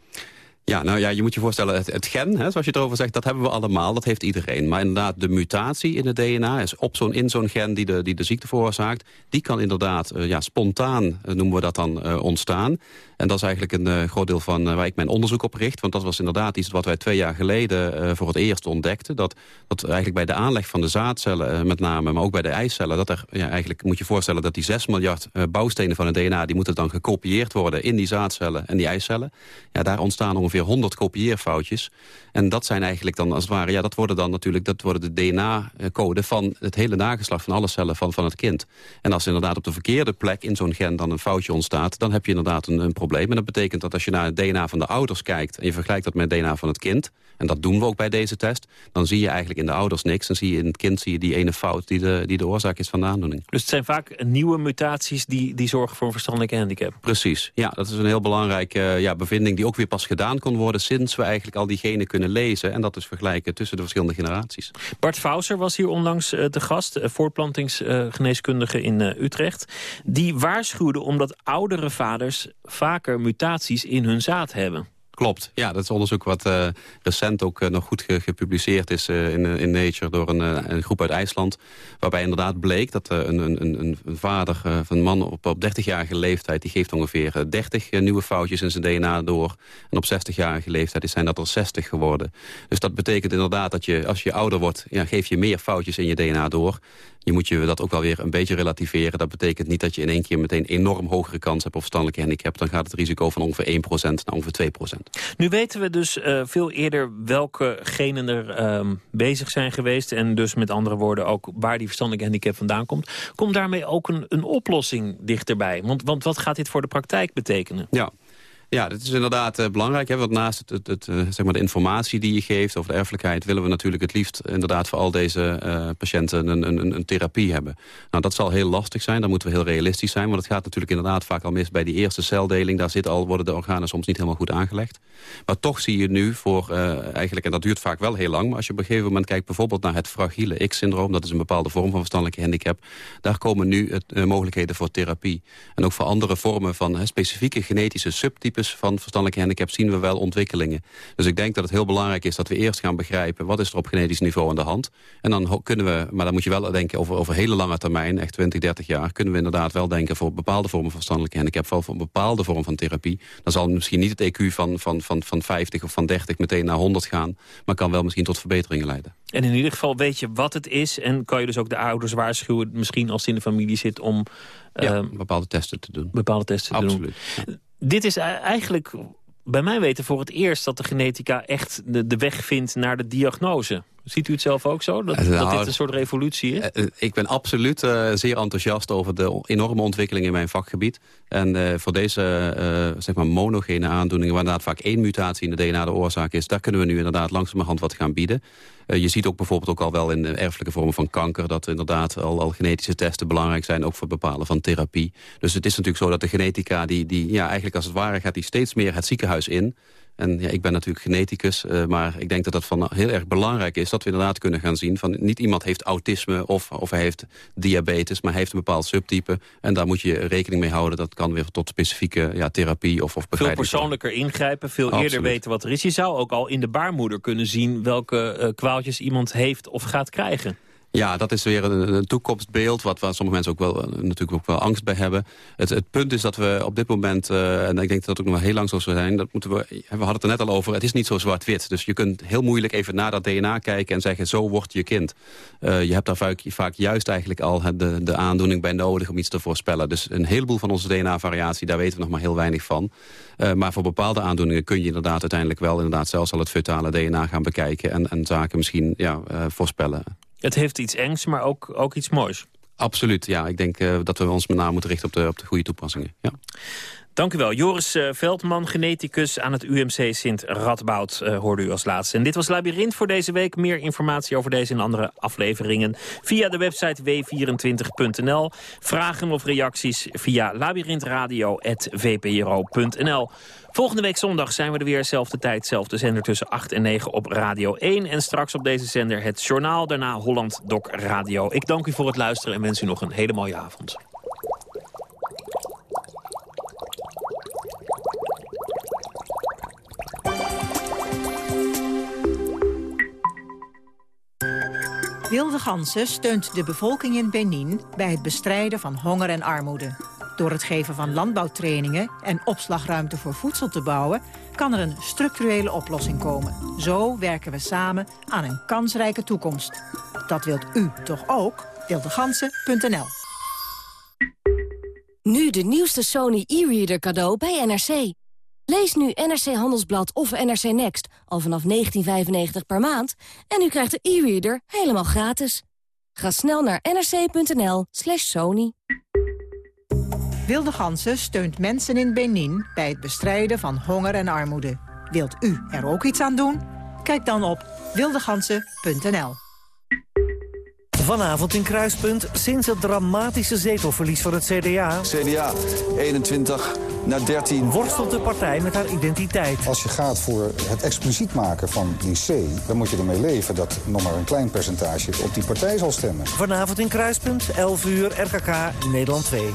Speaker 19: Ja, nou ja, je moet je voorstellen, het, gen, hè, zoals je erover zegt, dat hebben we allemaal, dat heeft iedereen. Maar inderdaad, de mutatie in het DNA is op zo'n in zo'n gen die de, die de ziekte veroorzaakt, die kan inderdaad uh, ja, spontaan, uh, noemen we dat dan, uh, ontstaan. En dat is eigenlijk een groot deel van waar ik mijn onderzoek op richt. Want dat was inderdaad iets wat wij twee jaar geleden voor het eerst ontdekten. Dat, dat eigenlijk bij de aanleg van de zaadcellen met name, maar ook bij de eicellen, dat er ja, eigenlijk moet je voorstellen dat die 6 miljard bouwstenen van het DNA, die moeten dan gekopieerd worden in die zaadcellen en die eicellen. Ja, daar ontstaan ongeveer ongeveer 100 kopieerfoutjes. En dat zijn eigenlijk dan als het ware, ja, dat worden dan natuurlijk, dat worden de DNA-code van het hele nageslacht van alle cellen van, van het kind. En als inderdaad op de verkeerde plek in zo'n gen dan een foutje ontstaat, dan heb je inderdaad een, een probleem. En dat betekent dat als je naar het DNA van de ouders kijkt en je vergelijkt dat met het DNA van het kind, en dat doen we ook bij deze test... dan zie je eigenlijk in de ouders niks. Dan zie je in het kind zie je die ene fout die de, die de oorzaak is van de aandoening.
Speaker 3: Dus het zijn vaak nieuwe mutaties die, die zorgen voor een verstandelijke handicap?
Speaker 19: Precies. Ja, dat is een heel belangrijke uh, ja, bevinding die ook weer pas gedaan kon worden... sinds we eigenlijk al die genen kunnen lezen. En dat is vergelijken tussen de verschillende generaties.
Speaker 3: Bart Fauser was hier onlangs uh, de gast, uh, voortplantingsgeneeskundige in Utrecht. Die waarschuwde omdat oudere vaders vaker mutaties in hun zaad hebben.
Speaker 19: Klopt, ja, dat is onderzoek wat uh, recent ook uh, nog goed ge gepubliceerd is uh, in, in Nature door een, een, groep uit IJsland. Waarbij inderdaad bleek dat een, een, een, een vader van een man op, op 30-jarige leeftijd... die geeft ongeveer 30 nieuwe foutjes in zijn DNA door. En op 60-jarige leeftijd zijn dat er 60 geworden. Dus dat betekent inderdaad dat je als je ouder wordt... Ja, geef je meer foutjes in je DNA door je moet je dat ook wel weer een beetje relativeren. Dat betekent niet dat je in één keer meteen enorm hogere kans hebt op verstandelijke handicap. Dan gaat het risico van ongeveer 1% naar ongeveer 2%.
Speaker 3: Nu weten we dus uh, veel eerder welke genen er uh, bezig zijn geweest. En dus met andere woorden ook waar die verstandelijke handicap vandaan komt. Komt daarmee ook een, een oplossing dichterbij? Want, want wat gaat dit voor de praktijk betekenen?
Speaker 19: Ja, ja, dat is inderdaad uh, belangrijk. Hè? Want naast het, het, uh, zeg maar de informatie die je geeft over de erfelijkheid... willen we natuurlijk het liefst inderdaad voor al deze uh, patiënten een, een, een, therapie hebben. Nou, dat zal heel lastig zijn. Dan moeten we heel realistisch zijn. Want het gaat natuurlijk inderdaad vaak al mis bij die eerste celdeling. Daar zit al, worden de organen soms niet helemaal goed aangelegd. Maar toch zie je nu voor eigenlijk... en dat duurt vaak wel heel lang... maar als je op een gegeven moment kijkt bijvoorbeeld naar het fragiele X-syndroom... dat is een bepaalde vorm van verstandelijke handicap... daar komen nu het, mogelijkheden voor therapie. En ook voor andere vormen van specifieke genetische van verstandelijke handicap zien we wel ontwikkelingen. Dus ik denk dat het heel belangrijk is dat we eerst gaan begrijpen... wat is er op genetisch niveau aan de hand. En dan kunnen we, maar dan moet je wel denken over, over hele lange termijn... echt 20, 30 jaar, kunnen we inderdaad wel denken... voor bepaalde vormen van verstandelijke handicap... voor, voor een bepaalde vorm van therapie. Dan zal misschien niet het EQ van, van, van, van 50 of van 30 meteen naar 100 gaan... maar kan wel misschien tot verbeteringen leiden.
Speaker 3: En in ieder geval weet je wat het is... en kan je dus ook de ouders waarschuwen... misschien als het in de familie zit om...
Speaker 19: Ja, uh, bepaalde testen te doen.
Speaker 3: Bepaalde testen
Speaker 19: Absoluut.
Speaker 3: te doen. Dit is eigenlijk bij mij weten voor het eerst dat de genetica echt de, de weg vindt naar de diagnose. Ziet u het zelf ook zo? Dat, nou, dat dit een soort revolutie is?
Speaker 19: Uh, ik ben absoluut uh, zeer enthousiast over de enorme ontwikkeling in mijn vakgebied. En uh, voor deze zeg maar monogene aandoeningen... waar inderdaad vaak één mutatie in de DNA de oorzaak is... daar kunnen we nu inderdaad langzamerhand wat gaan bieden. je ziet ook bijvoorbeeld ook al wel in erfelijke vormen van kanker... dat inderdaad al, al genetische testen belangrijk zijn... ook voor het bepalen van therapie. Dus het is natuurlijk zo dat de genetica... die, die ja, eigenlijk als het ware gaat die steeds meer het ziekenhuis in... En ja, ik ben natuurlijk geneticus, uh, maar ik denk dat het van heel erg belangrijk is... dat we inderdaad kunnen gaan zien van niet iemand heeft autisme of, of hij heeft diabetes... maar hij heeft een bepaald subtype en daar moet je rekening mee houden. Dat kan weer tot specifieke ja, therapie of, of
Speaker 3: Veel persoonlijker ingrijpen, veel Absoluut. eerder weten wat er is. Je zou ook al in de baarmoeder kunnen zien welke uh, kwaaltjes iemand heeft of gaat krijgen.
Speaker 19: Ja, dat is weer een, een toekomstbeeld... Wat, sommige mensen ook wel, eh, natuurlijk ook wel angst bij hebben. Het, het punt is dat we op dit moment... Uh, en ik denk dat het ook nog heel lang zo zijn... Dat moeten we, we hadden het er net al over, het is niet zo zwart-wit. Dus je kunt heel moeilijk even naar dat DNA kijken... en zeggen, zo wordt je kind. Uh, je hebt daar vaak, vaak juist eigenlijk al de, de aandoening bij nodig... om iets te voorspellen. Dus een heleboel van onze DNA-variatie... daar weten we nog maar heel weinig van. Maar voor bepaalde aandoeningen kun je inderdaad uiteindelijk wel... inderdaad zelfs al het fetale DNA gaan bekijken... en, en zaken misschien ja, voorspellen.
Speaker 3: Het heeft iets engs, maar ook, ook iets moois.
Speaker 19: Absoluut, ja. Ik denk uh, dat we ons met name moeten richten op de, op de goede toepassingen. Ja.
Speaker 3: Dank u wel. Joris uh, Veldman, geneticus aan het UMC Sint Radboud, uh, hoorde u als laatste. En dit was Labyrinth voor deze week. Meer informatie over deze en andere afleveringen via de website w24.nl. Vragen of reacties via labyrinthradio.vpro.nl. Volgende week zondag zijn we er weer, zelfde tijd, zelfde zender tussen 8 en 9 op Radio 1. En straks op deze zender het journaal, daarna Holland Doc Radio. Ik dank u voor het luisteren en wens u nog een hele mooie avond.
Speaker 21: Wilde Gansen steunt de bevolking in Benin bij het bestrijden van honger en armoede. Door het geven van landbouwtrainingen en opslagruimte voor voedsel te bouwen... kan er een structurele oplossing komen. Zo werken we samen aan een kansrijke toekomst. Dat wilt u toch ook? Wildegansen.nl
Speaker 22: Nu de nieuwste Sony e-reader cadeau bij NRC.
Speaker 23: Lees nu NRC Handelsblad of NRC Next al vanaf 19,95 per maand... en u krijgt de e-reader helemaal gratis. Ga snel naar nrc.nl slash sony.
Speaker 21: Wilde Gansen steunt mensen in Benin bij het bestrijden van honger en armoede. Wilt u er ook iets aan doen? Kijk dan op wildegansen.nl.
Speaker 22: Vanavond in Kruispunt, sinds het dramatische zetelverlies van het CDA...
Speaker 24: CDA, 21 naar 13.
Speaker 22: Worstelt de partij met haar identiteit.
Speaker 25: Als je gaat voor het expliciet maken van die C... dan moet je ermee leven dat nog maar een klein percentage op die partij zal stemmen.
Speaker 22: Vanavond in Kruispunt, 11 uur, RKK, Nederland 2.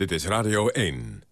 Speaker 26: Dit is Radio 1.